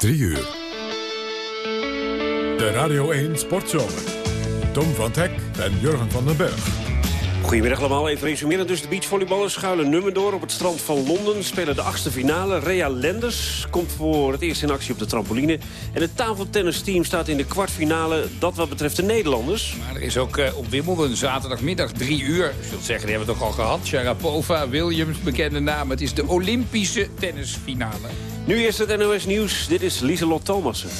3 uur. De Radio 1 Sportzomer. Tom van Hek en Jurgen van den Berg. Goedemiddag allemaal. Even resumeren. Dus de beachvolleyballers schuilen nummer door op het strand van Londen. Spelen de achtste finale. Rea Lenders komt voor het eerst in actie op de trampoline. En het tafeltennisteam staat in de kwartfinale. Dat wat betreft de Nederlanders. Maar er is ook uh, op Wimbledon zaterdagmiddag drie uur. Je zult zeggen, die hebben we toch al gehad. Sharapova, Williams, bekende naam. Het is de Olympische tennisfinale. Nu eerst het NOS Nieuws. Dit is Lieselot Thomassen.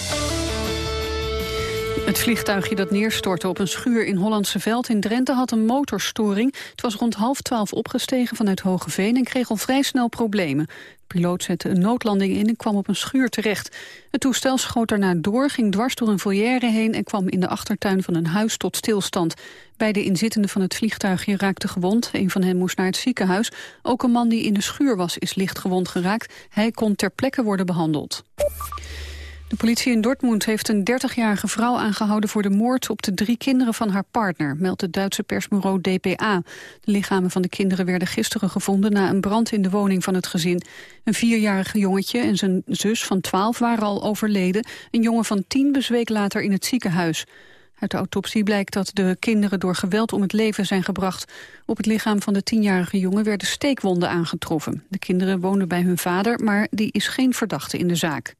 Het vliegtuigje dat neerstortte op een schuur in Hollandse Veld in Drenthe had een motorstoring. Het was rond half twaalf opgestegen vanuit Hogeveen en kreeg al vrij snel problemen. De piloot zette een noodlanding in en kwam op een schuur terecht. Het toestel schoot daarna door, ging dwars door een volière heen... en kwam in de achtertuin van een huis tot stilstand. Beide inzittenden van het vliegtuigje raakten gewond. Een van hen moest naar het ziekenhuis. Ook een man die in de schuur was is licht gewond geraakt. Hij kon ter plekke worden behandeld. De politie in Dortmund heeft een 30-jarige vrouw aangehouden voor de moord op de drie kinderen van haar partner, meldt het Duitse persbureau DPA. De lichamen van de kinderen werden gisteren gevonden na een brand in de woning van het gezin. Een vierjarige jongetje en zijn zus van 12 waren al overleden. Een jongen van 10 bezweek later in het ziekenhuis. Uit de autopsie blijkt dat de kinderen door geweld om het leven zijn gebracht. Op het lichaam van de tienjarige jongen werden steekwonden aangetroffen. De kinderen woonden bij hun vader, maar die is geen verdachte in de zaak.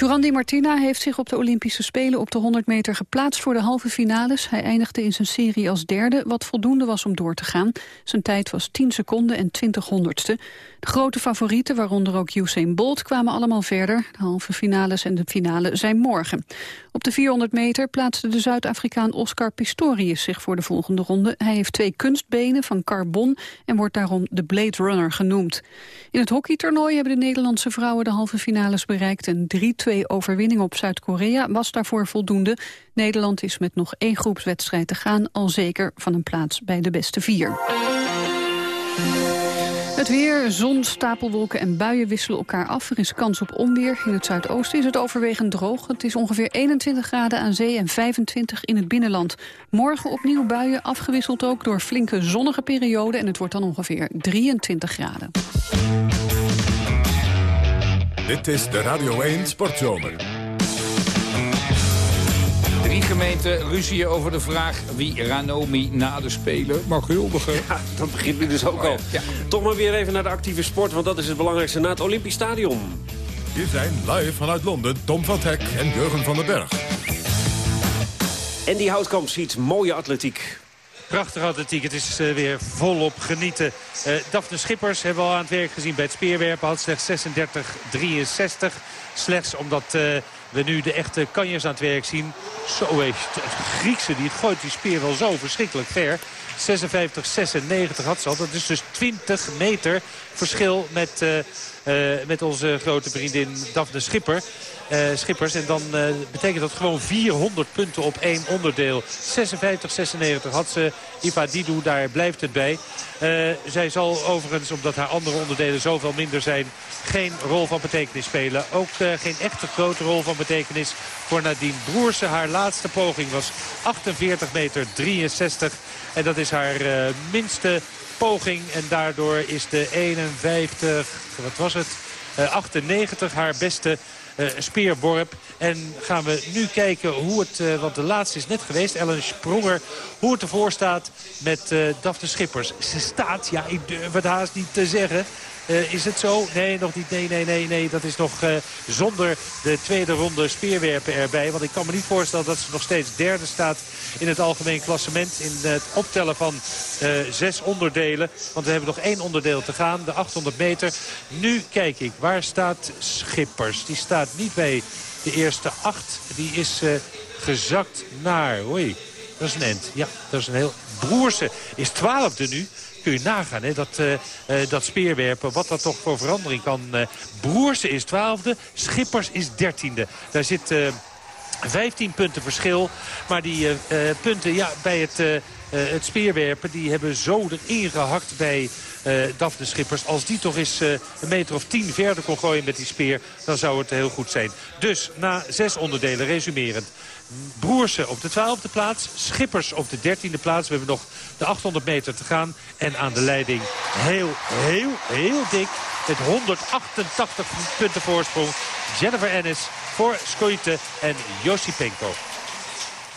Jurandi Martina heeft zich op de Olympische Spelen op de 100 meter geplaatst voor de halve finales. Hij eindigde in zijn serie als derde, wat voldoende was om door te gaan. Zijn tijd was 10 seconden en 20 honderdste. De grote favorieten, waaronder ook Usain Bolt, kwamen allemaal verder. De halve finales en de finale zijn morgen. Op de 400 meter plaatste de Zuid-Afrikaan Oscar Pistorius zich voor de volgende ronde. Hij heeft twee kunstbenen van carbon en wordt daarom de Blade Runner genoemd. In het hockeytoernooi hebben de Nederlandse vrouwen de halve finales bereikt. Een 3-2 overwinning op Zuid-Korea was daarvoor voldoende. Nederland is met nog één groepswedstrijd te gaan al zeker van een plaats bij de beste vier. Het weer, zon, stapelwolken en buien wisselen elkaar af. Er is kans op onweer. In het zuidoosten is het overwegend droog. Het is ongeveer 21 graden aan zee en 25 in het binnenland. Morgen opnieuw buien, afgewisseld ook door flinke zonnige perioden... en het wordt dan ongeveer 23 graden. Dit is de Radio 1 Sportzomer. Drie gemeenten ruzien over de vraag wie Ranomi na de Spelen mag huldigen. Ja, dat begint nu dus ook al. Ja. Toch maar weer even naar de actieve sport, want dat is het belangrijkste na het Olympisch Stadion. Hier zijn live vanuit Londen Tom van Hek en Jurgen van den Berg. En die Houtkamp ziet mooie atletiek. Prachtige atletiek. Het is uh, weer volop genieten. Uh, Daphne Schippers hebben we al aan het werk gezien bij het speerwerpen. Had slechts 36-63. Slechts omdat uh, we nu de echte kanjers aan het werk zien. Zo is het Griekse die gooit die speer wel zo verschrikkelijk ver. 56, 96 had ze al. Dat is dus 20 meter verschil met, uh, met onze grote vriendin Daphne Schipper. Uh, Schippers. En dan uh, betekent dat gewoon 400 punten op één onderdeel. 56, 96 had ze. Iva Didou, daar blijft het bij. Zij zal overigens, omdat haar andere onderdelen zoveel minder zijn... geen rol van betekenis spelen. Ook geen echte grote rol van betekenis voor Nadine Broersen. Haar laatste poging was 48 meter 63. En dat is haar minste poging. En daardoor is de 51, wat was het... 98 haar beste speerworp. En gaan we nu kijken hoe het, uh, want de laatste is net geweest, Ellen Spronger, hoe het ervoor staat met uh, Daphne Schippers. Ze staat, ja, ik durf het haast niet te zeggen. Is het zo? Nee, nog niet. Nee, nee, nee, nee. Dat is nog zonder de tweede ronde speerwerpen erbij. Want ik kan me niet voorstellen dat ze nog steeds derde staat in het algemeen klassement. In het optellen van zes onderdelen. Want we hebben nog één onderdeel te gaan. De 800 meter. Nu kijk ik. Waar staat Schippers? Die staat niet bij de eerste acht. Die is gezakt naar... Oei, dat is een end. Ja, dat is een heel... Broerse is twaalfde nu kun je nagaan, hè, dat, uh, uh, dat speerwerpen. Wat dat toch voor verandering kan. Broersen is twaalfde, Schippers is dertiende. Daar zit 15 punten verschil. Maar die punten ja, bij het, het speerwerpen die hebben zo erin gehakt bij... Uh, Daphne Schippers. Als die toch eens uh, een meter of tien verder kon gooien met die speer... dan zou het heel goed zijn. Dus na zes onderdelen, resumerend. Broersen op de twaalfde plaats. Schippers op de dertiende plaats. We hebben nog de 800 meter te gaan. En aan de leiding heel, heel, heel dik met 188 punten voorsprong. Jennifer Ennis voor Skoite en Josipenko.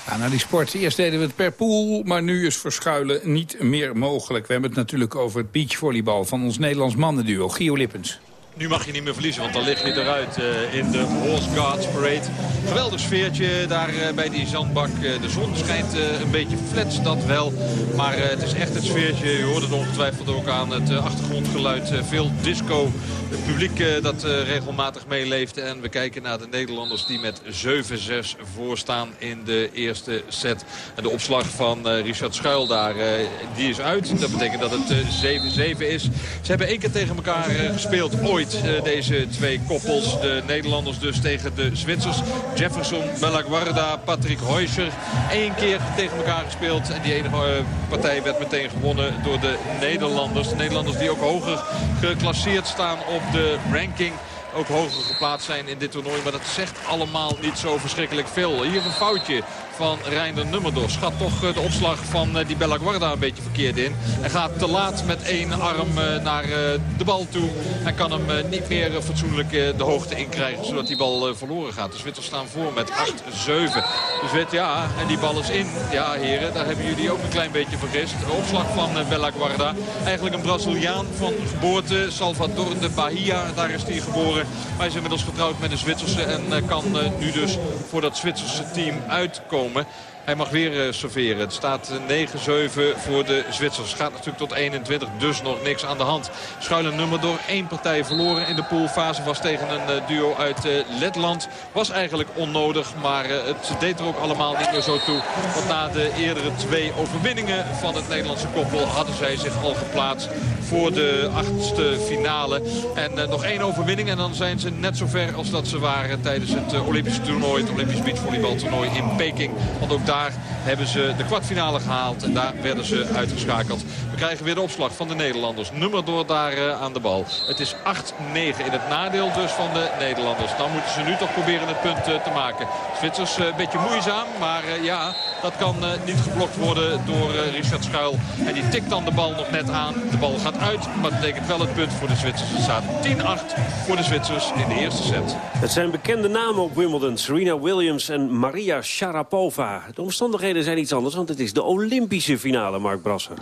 Ja, die sport. Eerst deden we het per pool, maar nu is verschuilen niet meer mogelijk. We hebben het natuurlijk over het beachvolleybal van ons Nederlands mannenduo. Gio Lippens. Nu mag je niet meer verliezen, want dan lig je eruit uh, in de Horse Guards Parade. Geweldig sfeertje daar uh, bij die zandbak. Uh, de zon schijnt een beetje flats, dat wel. Maar het is echt het sfeertje. Je hoort het ongetwijfeld ook aan het achtergrondgeluid. veel disco. Het publiek dat regelmatig meeleeft. En we kijken naar de Nederlanders die met 7-6 voorstaan in de eerste set. En de opslag van Richard Schuil daar, die is uit. Dat betekent dat het 7-7 is. Ze hebben één keer tegen elkaar gespeeld ooit eh, deze twee koppels. De Nederlanders dus tegen de Zwitsers. Jefferson, Bellaguarda, Patrick Heuscher. Eén keer tegen elkaar gespeeld. En die enige eh, partij werd meteen gewonnen door de Nederlanders. De Nederlanders die ook hoger geclasseerd staan op de ranking ook hoger geplaatst zijn in dit toernooi. Maar dat zegt allemaal niet zo verschrikkelijk veel. Hier een foutje van Reinder Nummerdor. Schat toch eh, de opslag van eh, die Bella Guarda een beetje verkeerd in. Hij gaat te laat met één arm eh, naar de bal toe. Hij kan hem niet meer fatsoenlijk de hoogte inkrijgen zodat die bal verloren gaat. De Zwitsers staan voor met 8-7. Dus weet ja, en die bal is in. Ja heren, daar hebben jullie ook een klein beetje vergist. De opslag van Bella Guarda. Eigenlijk een Braziliaan van geboorte. Salvador de Bahia, daar is hij geboren. Maar hij is inmiddels getrouwd met een Zwitserse en kan nu dus voor dat Zwitserse team uitkomen komen. Hij mag weer uh, serveren. Het staat 9-7 voor de Zwitsers. Gaat natuurlijk tot 21, dus nog niks aan de hand. Schuile nummer door. één partij verloren in de poolfase. Was tegen een uh, duo uit Letland. Was eigenlijk onnodig, maar het deed er ook allemaal niet meer zo toe. Want na de eerdere twee overwinningen van het Nederlandse koppel... hadden zij zich al geplaatst voor de achtste finale. En nog één overwinning en dan zijn ze net zo ver als dat ze waren... tijdens het Olympische toernooi, het Olympisch beachvolleybaltoernooi in Peking. Want ook daar hebben ze de kwartfinale gehaald. En daar werden ze uitgeschakeld. We krijgen weer de opslag van de Nederlanders. Nummer door daar uh, aan de bal. Het is 8-9 in het nadeel dus van de Nederlanders. Dan moeten ze nu toch proberen het punt uh, te maken. Zwitsers uh, een beetje moeizaam. Maar ja, dat kan niet geblokt worden door Richard Schuil. En die tikt dan de bal nog net aan. De bal gaat uit. Maar dat betekent wel het punt voor de Zwitsers. Het staat 10-8 voor de Zwitsers in de eerste set. Het zijn bekende namen op Wimbledon. Serena Williams en Maria Sharapova. De omstandigheden zijn iets anders, want het is de Olympische finale, Mark Brasser.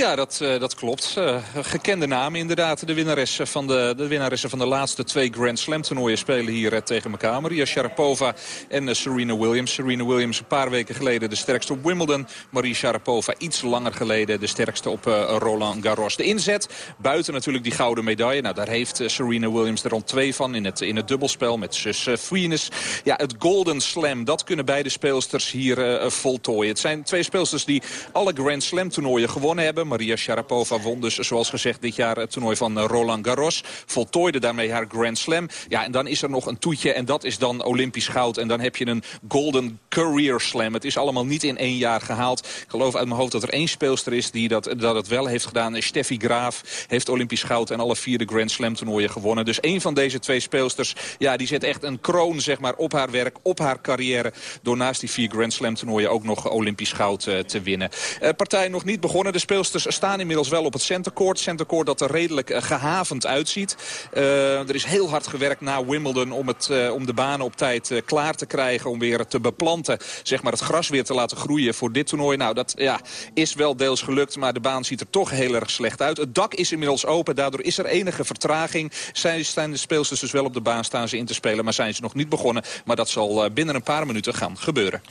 Ja, dat, uh, dat klopt. Uh, gekende namen inderdaad. De winnaressen, van de, de winnaressen van de laatste twee Grand Slam toernooien spelen hier uh, tegen elkaar. Maria Sharapova en Serena Williams. Serena Williams een paar weken geleden de sterkste op Wimbledon. Maria Sharapova iets langer geleden de sterkste op Roland Garros. De inzet, buiten natuurlijk die gouden medaille. Nou, daar heeft Serena Williams er rond twee van in het, in het dubbelspel met zus Venus. Ja, het Golden Slam, dat kunnen beide speelsters hier voltooien. Het zijn twee speelsters die alle Grand Slam toernooien gewonnen hebben. Maria Sharapova won dus, zoals gezegd, dit jaar het toernooi van eh, Roland Garros. Voltooide daarmee haar Grand Slam. Ja, en dan is er nog een toetje en dat is dan Olympisch goud. En dan heb je een Golden Career Slam. Het is allemaal niet in één jaar gehaald. Ik geloof uit mijn hoofd dat er één speelster is die dat, dat het wel heeft gedaan. Steffi Graaf heeft Olympisch goud en alle vier de Grand Slam toernooien gewonnen. Dus één van deze twee speelsters, ja, die zet echt een kroon zeg maar, op haar werk, op haar carrière. Door naast die vier Grand Slam toernooien ook nog Olympisch goud uh, te winnen. Partij nog niet begonnen. De speelsters staan inmiddels wel op het centercourt. Centercourt dat er redelijk uh, gehavend uitziet. Uh, er is heel hard gewerkt na Wimbledon om, het, uh, om de banen op tijd klaar te krijgen. Om weer te beplanten. Zeg maar het gras weer te laten groeien voor dit toernooi. Nou, dat ja, is wel deels gelukt. Maar de baan ziet er toch heel erg slecht uit. Het dak is inmiddels open. Daardoor is er enige vertraging. Zijn, zijn de speelsters dus wel op de baan staan ze in te spelen. Maar zijn ze nog niet begonnen. Maar dat zal binnen een paar minuten gaan gebeuren.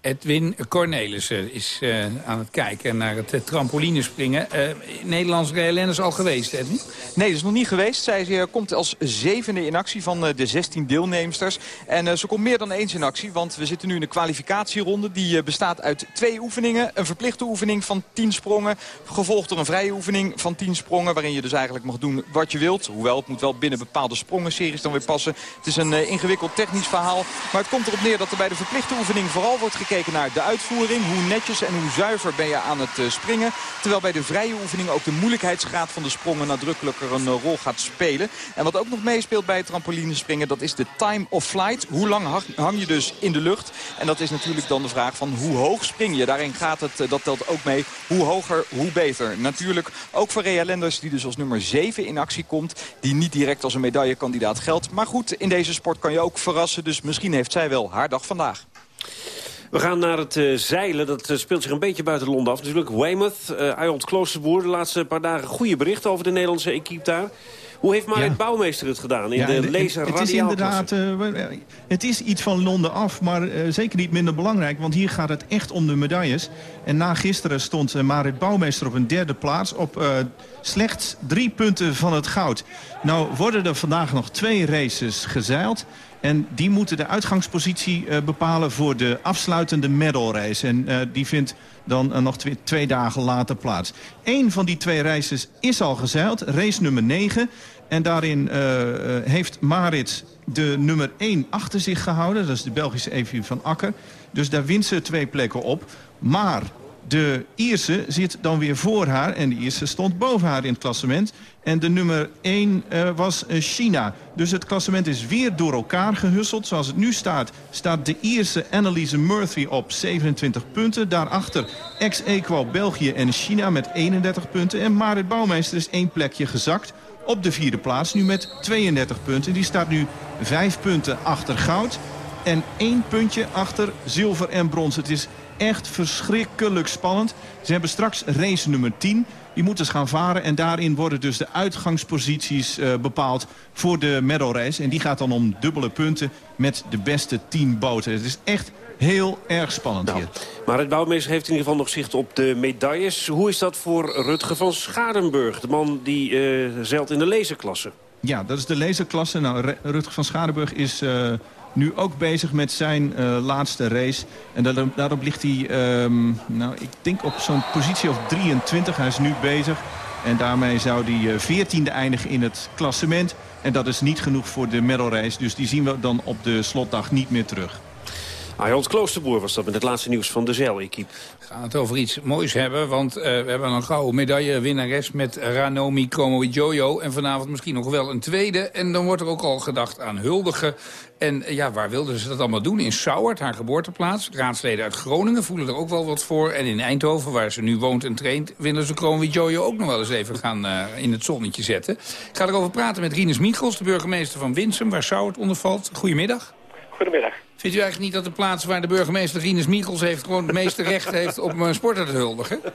Edwin Cornelissen is aan het kijken naar het trampolinespringen springen. Uh, Nederlands is al geweest, Edwin? Nee, dat is nog niet geweest. Zij uh, komt als zevende in actie van uh, de 16 deelnemsters. En ze komt meer dan eens in actie, want we zitten nu in de kwalificatieronde. Die bestaat uit twee oefeningen. Een verplichte oefening van 10 sprongen. Gevolgd door een vrije oefening van 10 sprongen. Waarin je dus eigenlijk mag doen wat je wilt. Hoewel, het moet wel binnen bepaalde sprongenseries dan weer passen. Het is een ingewikkeld technisch verhaal. Maar het komt erop neer dat er bij de verplichte oefening vooral wordt gekeken naar de uitvoering. Hoe netjes en hoe zuiver ben je aan het springen. Terwijl Bij de vrije oefening ook de moeilijkheidsgraad van de sprongen nadrukkelijker een rol gaat spelen. En wat ook nog meespeelt bij trampolinespringen, dat is de time of flight. Hoe lang hang je dus in de lucht? En dat is natuurlijk dan de vraag van hoe hoog spring je. Daarin gaat het, dat telt ook mee, hoe hoger, hoe beter. Natuurlijk ook voor Rea Lenders, die dus als nummer 7 in actie komt. Die niet direct als een medaillekandidaat geldt. Maar goed, in deze sport kan je ook verrassen. Dus misschien heeft zij wel haar dag vandaag. We gaan naar het uh, zeilen. Dat uh, speelt zich een beetje buiten Londen af. Natuurlijk Weymouth, uh, Kloosterboer. De laatste paar dagen goede berichten over de Nederlandse equipe daar. Hoe heeft Marit ja. Bouwmeester het gedaan in ja, de laser Het is inderdaad, uh, het is iets van Londen af, maar uh, zeker niet minder belangrijk. Want hier gaat het echt om de medailles. En na gisteren stond uh, Marit Bouwmeester op een derde plaats. Op slechts drie punten van het goud. Nou worden er vandaag nog twee races gezeild. En die moeten de uitgangspositie uh, bepalen voor de afsluitende medalrace. En uh, die vindt dan uh, nog twee, twee, dagen later plaats. Eén van die twee races is al gezeild, race nummer 9. En daarin heeft Marit de nummer 1 achter zich gehouden. Dat is de Belgische Evie van Akker. Dus daar wint ze twee plekken op. Maar de Ierse zit dan weer voor haar en de Ierse stond boven haar in het klassement. En de nummer 1 uh, was uh, China. Dus het klassement is weer door elkaar gehusseld. Zoals het nu staat, staat de Ierse Anneliese Murphy op 27 punten. Daarachter ex-equo België en China met 31 punten. En Marit Bouwmeester is één plekje gezakt op de vierde plaats. Nu met 32 punten. Die staat nu vijf punten achter goud. En één puntje achter zilver en brons. Het is echt verschrikkelijk spannend. Ze hebben straks race nummer 10. Die moeten ze gaan varen en daarin worden dus de uitgangsposities uh, bepaald voor de medal race. En die gaat dan om dubbele punten met de beste 10 boten. Het is echt heel erg spannend nou, hier. Maar het bouwmeester heeft in ieder geval nog zicht op de medailles. Hoe is dat voor Rutger van Schadenburg, de man die uh, zeilt in de laserklasse? Ja, dat is de laserklasse. Nou, Rutger van Schadenburg is... Uh, nu ook bezig met zijn uh, laatste race. En daarop, ligt hij, um, nou, ik denk op zo'n positie of 23. Hij is nu bezig. En daarmee zou hij uh, 14e eindigen in het klassement. En dat is niet genoeg voor de medalrace. Dus die zien we dan op de slotdag niet meer terug. Arjons Kloosterboer was dat met het laatste nieuws van de zeil-equipe. Gaan het over iets moois hebben, want uh, we hebben een gouden medaillewinnares met Ranomi Kromowidjojo. En vanavond misschien nog wel een tweede. En dan wordt er ook al gedacht aan huldigen. En ja, waar wilden ze dat allemaal doen? In Sauert, haar geboorteplaats. Raadsleden uit Groningen voelen er ook wel wat voor. En in Eindhoven, waar ze nu woont en traint... willen ze Kromowidjojo ook nog wel eens even gaan uh, in het zonnetje zetten. Ik ga erover praten met Rinus Michels, de burgemeester van Winsum... waar Sauert onder valt. Goedemiddag. Goedemiddag. Vindt u eigenlijk niet dat de plaats waar de burgemeester Rinus Michels heeft... gewoon het meeste recht heeft om een sporter te huldigen?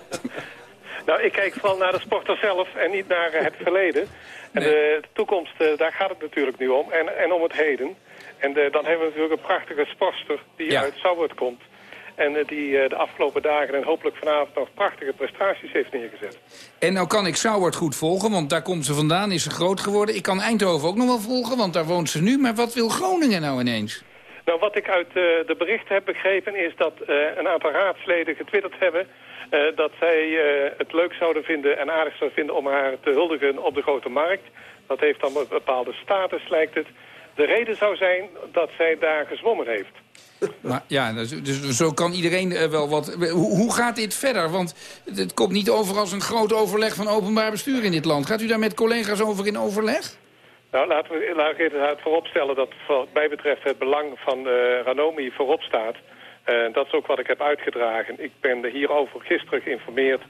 Nou, ik kijk vooral naar de sporter zelf en niet naar het verleden. En de, de, toekomst, eh, daar gaat het natuurlijk nu om. En, en om het heden. En de, dan hebben we natuurlijk een prachtige sportster die uit Sauwert komt. En die de afgelopen dagen en hopelijk vanavond nog prachtige prestaties heeft neergezet. En nou kan ik Sauwert goed volgen, want daar komt ze vandaan, is ze groot geworden. Ik kan Eindhoven ook nog wel volgen, want daar woont ze nu. Maar wat wil Groningen nou ineens? Nou, wat ik uit uh, de berichten heb begrepen is dat uh, een aantal raadsleden getwitterd hebben... Uh, dat zij het leuk zouden vinden en aardig zouden vinden om haar te huldigen op de grote markt. Dat heeft dan een bepaalde status, lijkt het. De reden zou zijn dat zij daar gezwommen heeft. Maar, ja, dus, dus zo kan iedereen wel wat... Hoe, gaat dit verder? Want het komt niet over als een groot overleg van openbaar bestuur in dit land. Gaat u daar met collega's over in overleg? Nou, laten we, laten we inderdaad vooropstellen dat wat mij betreft het belang van uh, Ranomi voorop staat. Uh, dat is ook wat ik heb uitgedragen. Ik ben hierover gisteren geïnformeerd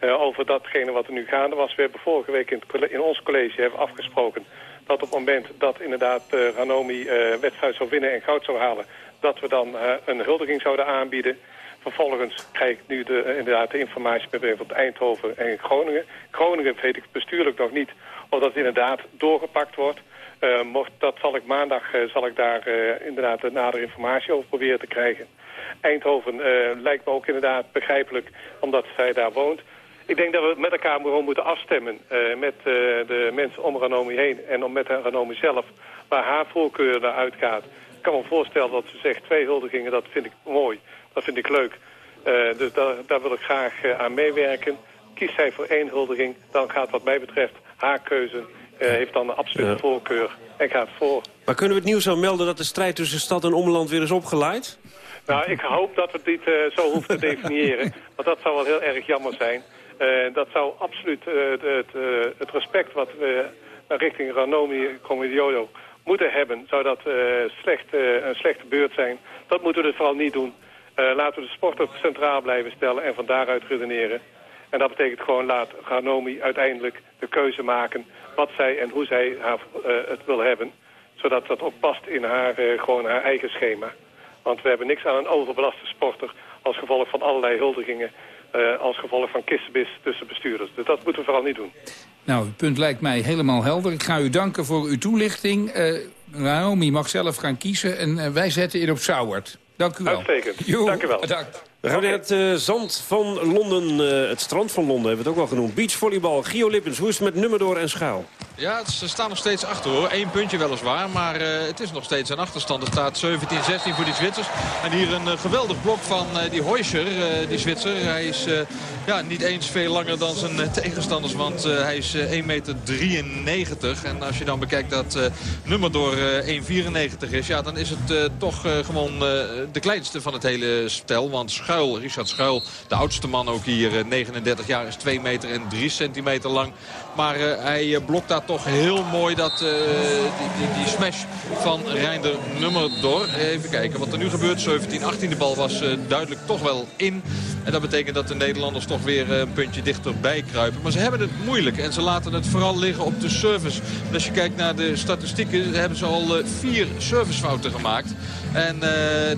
uh, over datgene wat er nu gaande was. We hebben vorige week in, in ons college hebben afgesproken dat op het moment dat inderdaad Ranomi wedstrijd zou winnen en goud zou halen... dat we dan een huldiging zouden aanbieden. Vervolgens krijg ik nu de, inderdaad de informatie bij Eindhoven en Groningen. Groningen weet ik bestuurlijk nog niet of dat inderdaad doorgepakt wordt. Uh, mocht, dat zal ik maandag uh, zal ik daar uh, inderdaad de nadere informatie over proberen te krijgen. Eindhoven lijkt me ook inderdaad begrijpelijk, omdat zij daar woont. Ik denk dat we met elkaar gewoon moeten afstemmen met de mensen om Ranomi heen en met Ranomi zelf, waar haar voorkeur naar uitgaat. Ik kan me voorstellen dat ze zegt twee huldigingen, dat vind ik mooi, dat vind ik leuk. dus daar, daar, wil ik graag aan meewerken. Kiest zij voor één huldiging, dan gaat wat mij betreft haar keuze uh, heeft dan een absolute voorkeur en gaat voor. Maar kunnen we het nieuws al melden dat de strijd tussen stad en omland weer is opgeleid? Nou, ik hoop dat we dit uh, zo hoeven te definiëren. Want dat zou wel heel erg jammer zijn. dat zou absoluut het, het, het, respect wat we richting Ranomi Comediodo moeten hebben, zou dat slecht, een slechte beurt zijn. Dat moeten we dus vooral niet doen. laten we de sport centraal blijven stellen en van daaruit redeneren. En dat betekent gewoon laat Ranomi uiteindelijk de keuze maken wat zij en hoe zij haar, het wil hebben. Zodat dat ook past in haar, gewoon haar eigen schema. Want we hebben niks aan een overbelaste sporter als gevolg van allerlei huldigingen. Uh, als gevolg van kissenbis tussen bestuurders. Dus dat moeten we vooral niet doen. Nou, het punt lijkt mij helemaal helder. Ik ga u danken voor uw toelichting. Naomi mag zelf gaan kiezen en wij zetten in op Sauwert. Dank u wel. Uitstekend. Dank u wel. Bedankt. We gaan het uh, zand van Londen, uh, het strand van Londen hebben we het ook wel genoemd. Beachvolleybal, Gio Lippens, hoe is het met Nummerdoor en Schaal? Ja, ze staan nog steeds achter hoor. Eén puntje weliswaar, maar uh, het is nog steeds een achterstand. Er staat 17-16 voor die Zwitsers. En hier een geweldig blok van die Heuscher, die Zwitser. Hij is ja, niet eens veel langer dan zijn tegenstanders, want hij is 1,93 meter. En als je dan bekijkt dat Nummerdoor 1,94 is, ja, dan is het toch gewoon de kleinste van het hele stel. Want Schuil, Richard Schuil, de oudste man ook hier, 39 eh, jaar, is 2 meter en 3 centimeter lang. Maar uh, hij eh, blokt daar toch heel mooi dat, uh, die, die, die, smash van Reinder nummer door. Even kijken wat er nu gebeurt. 17-18 de bal was duidelijk toch wel in. En dat betekent dat de Nederlanders toch weer een puntje dichterbij kruipen. Maar ze hebben het moeilijk en ze laten het vooral liggen op de service. En als je kijkt naar de statistieken hebben ze al vier servicefouten gemaakt. En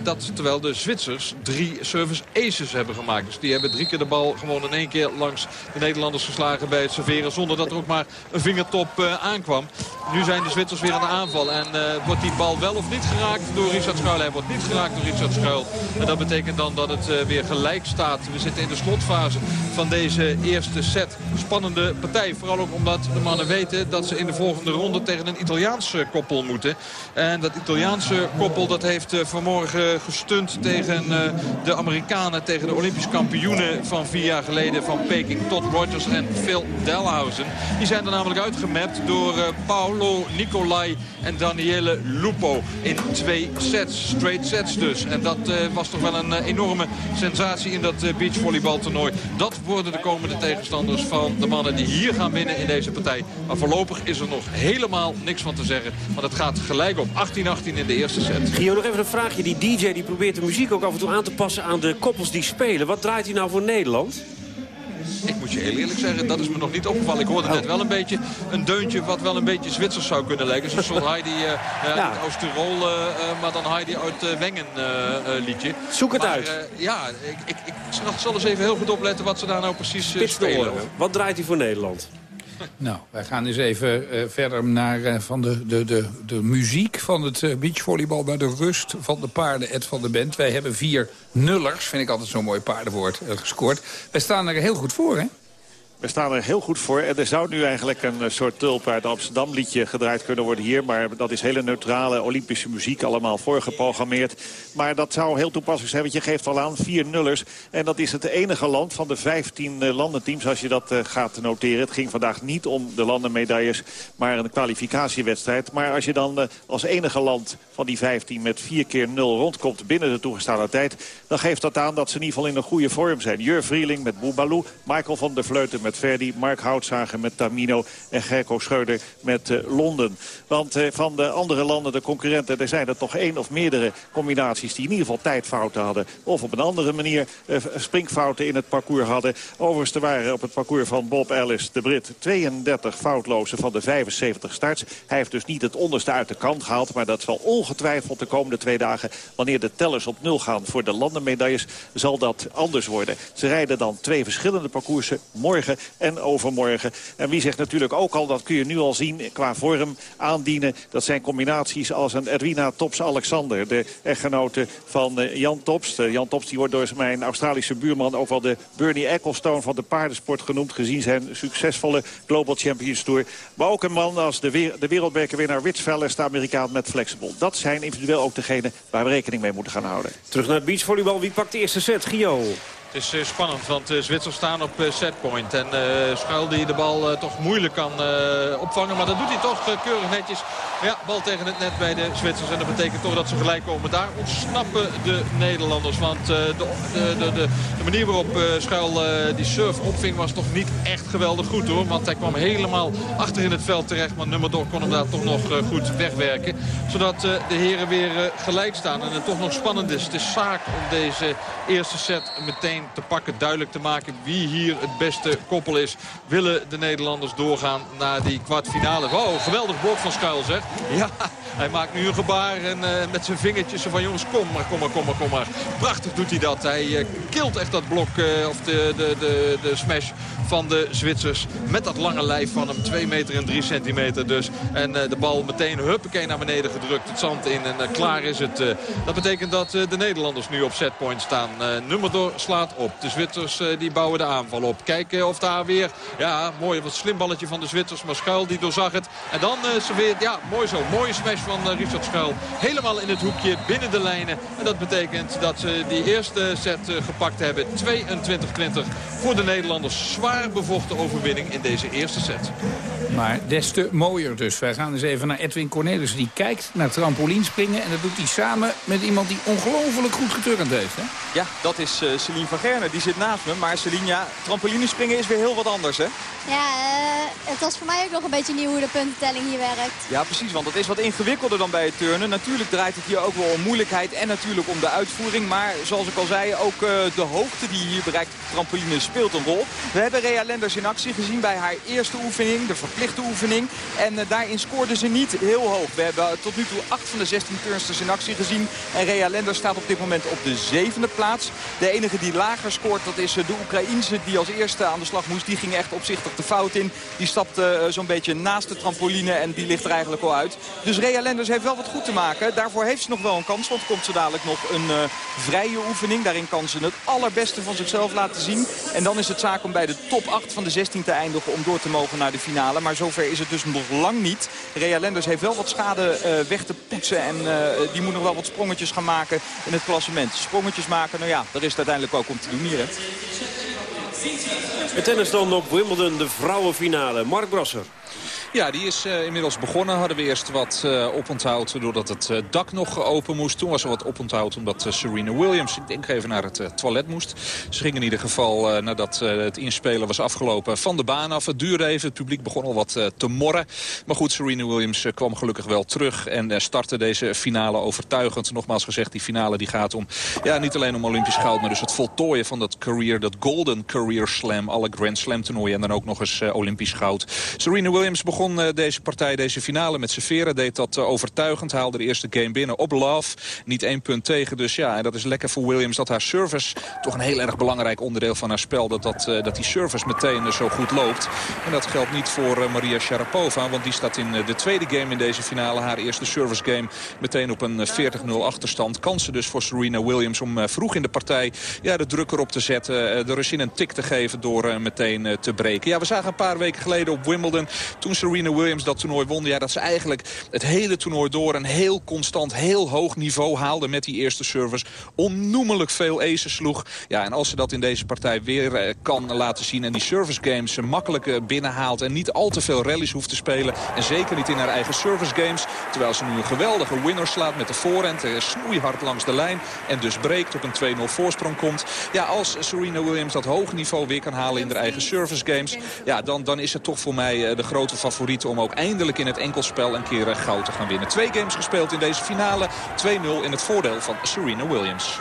dat terwijl de Zwitsers drie service aces hebben gemaakt. Dus die hebben drie keer de bal gewoon in één keer langs de Nederlanders geslagen bij het serveren. Zonder dat er ook maar een vingertop uh, aankwam. Nu zijn de Zwitsers weer aan de aanval. En uh, wordt die bal wel of niet geraakt door Richard Schuil? Hij wordt niet geraakt door Richard Schuil. En dat betekent dan dat het uh, weer gelijk staat. We zitten in de slotfase van deze eerste set. Spannende partij. Vooral ook omdat de mannen weten dat ze in de volgende ronde tegen een Italiaanse koppel moeten. En dat Italiaanse koppel dat heeft vanmorgen gestund tegen de Amerikanen. Tegen de Olympisch kampioenen van vier jaar geleden van Peking. Todd Rogers en Phil Delhausen. Die zijn er namelijk uitgemapt door uh, Paolo Nicolai en Daniele Lupo. In twee sets, straight sets dus. En dat uh, was toch wel een uh, enorme sensatie in dat beachvolleybaltoernooi. Dat worden de komende tegenstanders van de mannen die hier gaan winnen in deze partij. Maar voorlopig is er nog helemaal niks van te zeggen. Want het gaat gelijk op 18-18 in de eerste set. Gio, nog even een vraagje. Die DJ die probeert de muziek ook af en toe aan te passen aan de koppels die spelen. Wat draait hij nou voor Nederland? Ik moet je heel eerlijk zeggen, dat is me nog niet opgevallen. Ik hoorde net wel een beetje een deuntje wat wel een beetje Zwitsers zou kunnen lijken. Zo'n soort Heidi uh, ja. Oost-Tirol, uh, maar dan Heidi uit uh, Wengen liedje. Zoek het maar, uit. ja, ik, ik, ik zal eens even heel goed opletten wat ze daar nou precies spelen. Wat draait hij voor Nederland? Nou, wij gaan eens even uh, verder naar uh, van de, de, de, de muziek van het uh, beachvolleybal... naar de rust van de paarden Ed van de Bent. Wij hebben vier nullers, vind ik altijd zo'n mooi paardenwoord, gescoord. Wij staan er heel goed voor, hè? We staan er heel goed voor. En er zou nu eigenlijk een eh, soort tulp uit Amsterdam liedje gedraaid kunnen worden hier. Maar dat is hele neutrale Olympische muziek allemaal voorgeprogrammeerd. Maar dat zou heel toepasselijk zijn, want je geeft al aan vier nullers. En dat is het enige land van de 15 eh, landenteams als je dat uh, gaat noteren. Het ging vandaag niet om de landenmedailles, maar een kwalificatiewedstrijd. Maar als je dan als enige land van die 15 met vier keer nul rondkomt binnen de toegestane tijd... dan geeft dat aan dat ze in ieder geval in een goede vorm zijn. Jur Vrieling met Boubalou, Michael van der Vleuten met Verdi... Mark Houtzager met Tamino en Gerko Schreuder met uh, Londen. Want uh, van de andere landen, de concurrenten... er zijn er toch één of meerdere combinaties die in ieder geval tijdfouten hadden. Of op een andere manier uh, springfouten in het parcours hadden. Overigens, er waren op het parcours van Bob Ellis, de Brit... 32 foutloze van de 75 starts. Hij heeft dus niet het onderste uit de kant gehaald... maar dat zal ongetwijfeld de komende twee dagen... wanneer de tellers op nul gaan voor de landenmedailles... zal dat anders worden. Ze rijden dan twee verschillende parcoursen morgen en overmorgen. En wie zegt natuurlijk ook al, dat kun je nu al zien qua vorm aandienen. Dat zijn combinaties als een Edwina Tops-Alexander. De echtgenote van uh, Jan Tops. Uh, Jan Tops die wordt door mijn Australische buurman ook wel de Bernie Ecclestone van de paardensport genoemd. Gezien zijn succesvolle Global Champions Tour. Maar ook een man als de, weer, de wereldbekerwinnaar Rich de Amerikaan met Flexible. Dat zijn individueel ook degenen waar we rekening mee moeten gaan houden. Terug naar het beachvolleybal. Wie pakt de eerste set? Gio? Het is uh, spannend, want uh, Zwitsers staan op uh, setpoint. En Schuil die de bal toch moeilijk kan opvangen. Maar dat doet hij toch keurig netjes. Ja, bal tegen het net bij de Zwitsers. En dat betekent toch dat ze gelijk komen. Daar ontsnappen de Nederlanders. Want de, de, de, de, manier waarop Schuil die surf opving was toch niet echt geweldig goed hoor. Want hij kwam helemaal achter in het veld terecht. Maar Nummerdor kon hem daar toch nog goed wegwerken. Zodat de heren weer gelijk staan. En het toch nog spannend is. Het is zaak om deze eerste set meteen te pakken. Duidelijk te maken wie hier het beste koppel is. Willen de Nederlanders doorgaan naar die kwartfinale. Wow, geweldig blok van Schuil zeg. Ja, hij maakt nu een gebaar en uh, met zijn vingertjes van jongens kom maar, kom maar, kom maar, kom maar. Prachtig doet hij dat. Hij uh, kilt echt dat blok uh, of de, de, de, de smash van de Zwitsers. Met dat lange lijf van hem. 2 meter en 3 centimeter dus. En de bal meteen huppakee naar beneden gedrukt. Het zand in en klaar is het. dat betekent dat de Nederlanders nu op setpoint staan. nummer door slaat op. De Zwitsers die bouwen de aanval op. Kijken of daar weer, ja, mooi, wat slim balletje van de Zwitsers. Maar Schuil die doorzag het. En dan serveert, ja, mooi zo. Mooie smash van Richard Schuil. Helemaal in het hoekje, binnen de lijnen. En dat betekent dat ze die eerste set gepakt hebben. 22-20 voor de Nederlanders. Zwaar bevochten overwinning in deze eerste set. Maar des te mooier dus. Wij gaan eens even naar Edwin Cornelis. Die kijkt naar trampolinspringen. En dat doet hij samen met iemand die ongelooflijk goed geturnd heeft. Hè? Ja, dat is uh, Celine van Gerne. Die zit naast me. Maar Celine, ja, trampolinespringen is weer heel wat anders, hè? Ja, uh, het was voor mij ook nog een beetje nieuw hoe de puntentelling hier werkt. Ja, precies. Want het is wat ingewikkelder dan bij het turnen. Natuurlijk draait het hier ook wel om moeilijkheid en natuurlijk om de uitvoering. Maar zoals ik al zei, ook uh, de hoogte die je hier bereikt op trampoline speelt een rol. We hebben Rea Lenders in actie gezien bij haar eerste oefening, de verplichte oefening. En uh, daarin scoorde ze niet heel hoog. We hebben tot nu toe 8 van de 16 turnsters in actie gezien. En Rea Lenders staat op dit moment op de zevende plaats. De enige die lager scoort, dat is de Oekraïense die als eerste aan de slag moest. Die ging echt opzichtig de fout in. Die stapte zo'n beetje naast de trampoline en die ligt er eigenlijk al uit. Dus Rea Lenders heeft wel wat goed te maken. Daarvoor heeft ze nog wel een kans, want komt ze dadelijk nog een vrije oefening. Daarin kan ze het allerbeste van zichzelf laten zien. En dan is het zaak om bij de top 8 van de 16 te eindigen om door te mogen naar de finale. Maar zover is het dus nog lang niet. Rea Lenders heeft wel wat schade uh, weg te poetsen en die moet nog wel wat sprongetjes gaan maken in het klassement. Sprongetjes maken, nou ja, daar is het uiteindelijk ook om te doen hier. Hè. Het tennis dan op Wimbledon, de vrouwenfinale. Mark Brasser. Ja, die is uh, inmiddels begonnen. Hadden we eerst wat uh, oponthoud doordat het uh, dak nog open moest. Toen was er wat oponthoud omdat Serena Williams, ik denk even naar het toilet moest. Ze ging in ieder geval nadat het inspelen was afgelopen van de baan af. Het duurde even, het publiek begon al wat te morren. Maar goed, Serena Williams kwam gelukkig wel terug en startte deze finale overtuigend. Nogmaals gezegd, die finale die gaat om, ja, niet alleen om Olympisch goud, maar dus het voltooien van dat career, dat golden career slam. Alle Grand Slam toernooien en dan ook nog eens Olympisch goud. Serena Williams begon begon uh, deze partij, deze finale met serveren. Deed dat uh, overtuigend. Haalde de eerste game binnen op love. Niet één punt tegen. Dus ja, en dat is lekker voor Williams dat haar service... toch een heel erg belangrijk onderdeel van haar spel... dat, dat, uh, dat die service meteen zo goed loopt. En dat geldt niet voor Maria Sharapova. Want die staat in de tweede game in deze finale. Haar eerste service game meteen op een 40-0 achterstand. Kansen dus voor Serena Williams om vroeg in de partij... Ja, de druk erop te zetten. de Russin een tik te geven door meteen te breken. Ja, we zagen een paar weken geleden op Wimbledon... toen Serena Williams dat toernooi won... Ja, dat ze eigenlijk het hele toernooi door een heel constant, heel hoog niveau haalde met die eerste service. Onnoemelijk veel aces sloeg. Ja, en als ze dat in deze partij weer eh, kan laten zien... en die service games makkelijk eh, binnenhaalt... en niet al te veel rallies hoeft te spelen... en zeker niet in haar eigen service games... terwijl ze nu een geweldige winner slaat met de voorhand... Eh, snoeihard langs de lijn en dus breekt op een 2-0 voorsprong komt. Ja, als Serena Williams dat hoge niveau weer kan halen in haar eigen service games... ja, dan, dan is het toch voor mij de grote favoriet om ook eindelijk in het enkelspel een keer goud te gaan winnen. Twee games gespeeld in deze finale. 2-0 in het voordeel van Serena Williams.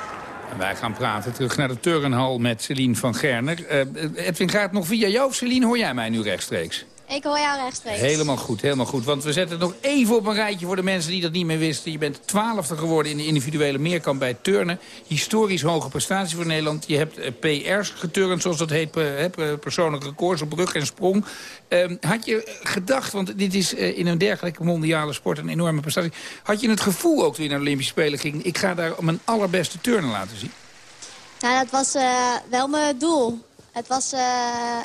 En wij gaan praten terug naar de Turnhal met Celine van Gerner. Uh, Edwin, gaat nog via jou Celine? Hoor jij mij nu rechtstreeks? Ik hoor jou rechtstreeks. Helemaal goed, helemaal goed. Want we zetten het nog even op een rijtje voor de mensen die dat niet meer wisten. Je bent twaalfde geworden in de individuele meerkamp bij turnen. Historisch hoge prestatie voor Nederland. Je hebt eh, PR's geturnd, zoals dat heet, persoonlijke records op brug en sprong. Ehm, had je gedacht, want dit is uh, in een dergelijke mondiale sport een enorme prestatie. Had je het gevoel ook toen je naar de Olympische Spelen ging... ik ga daar mijn allerbeste turnen laten zien? Nou, dat was uh, wel mijn doel. Het was uh,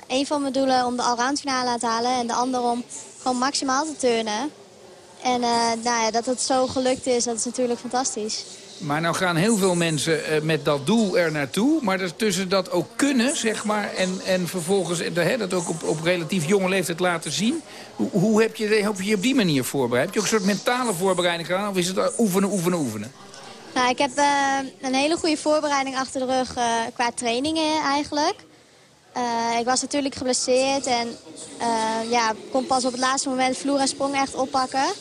een van mijn doelen om de allround finale te halen. En de andere om gewoon maximaal te turnen. En nou ja, dat het zo gelukt is, dat is natuurlijk fantastisch. Maar nou gaan heel veel mensen uh, met dat doel er naartoe. Maar tussen dat ook kunnen, zeg maar, en, en vervolgens uh, dat ook op, op relatief jonge leeftijd laten zien. Hoe, hoe heb, je, heb je je op die manier voorbereid? Heb je ook een soort mentale voorbereiding gedaan? Of is het oefenen, oefenen, oefenen? Nou, ik heb uh, een hele goede voorbereiding achter de rug qua trainingen eigenlijk. Ik was natuurlijk geblesseerd en ja, kon pas op het laatste moment vloer en sprong echt oppakken.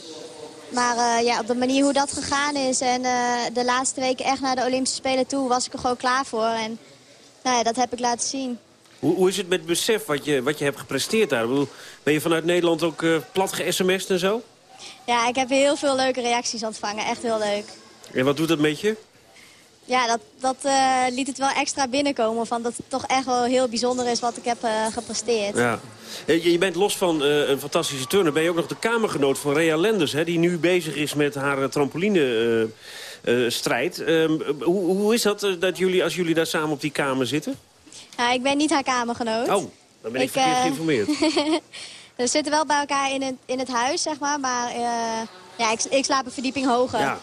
Maar uh, ja, op de manier hoe dat gegaan is en uh, de laatste weken echt naar de Olympische Spelen toe was ik er gewoon klaar voor. En nou ja, dat heb ik laten zien. Hoe, hoe is het met besef wat je, wat je hebt gepresteerd daar? Ben je vanuit Nederland ook uh, plat ge-sms'd en zo? Ja, ik heb heel veel leuke reacties ontvangen. Echt heel leuk. En wat doet dat met je? Ja, dat, dat uh, liet het wel extra binnenkomen. Van dat het toch echt wel heel bijzonder is wat ik heb uh, gepresteerd. Ja. Je, je bent los van uh, een fantastische turner. Ben je ook nog de kamergenoot van Rea Lenders. Hè, die nu bezig is met haar trampoline strijd. Um, hoe, hoe is dat dat jullie, als jullie daar samen op die kamer zitten? Ja, ik ben niet haar kamergenoot. Oh, dan ben ik, ik verkeerd geïnformeerd. We zitten wel bij elkaar in het, in het huis, zeg maar. Maar ja, ik, ik slaap een verdieping hoger. Ja.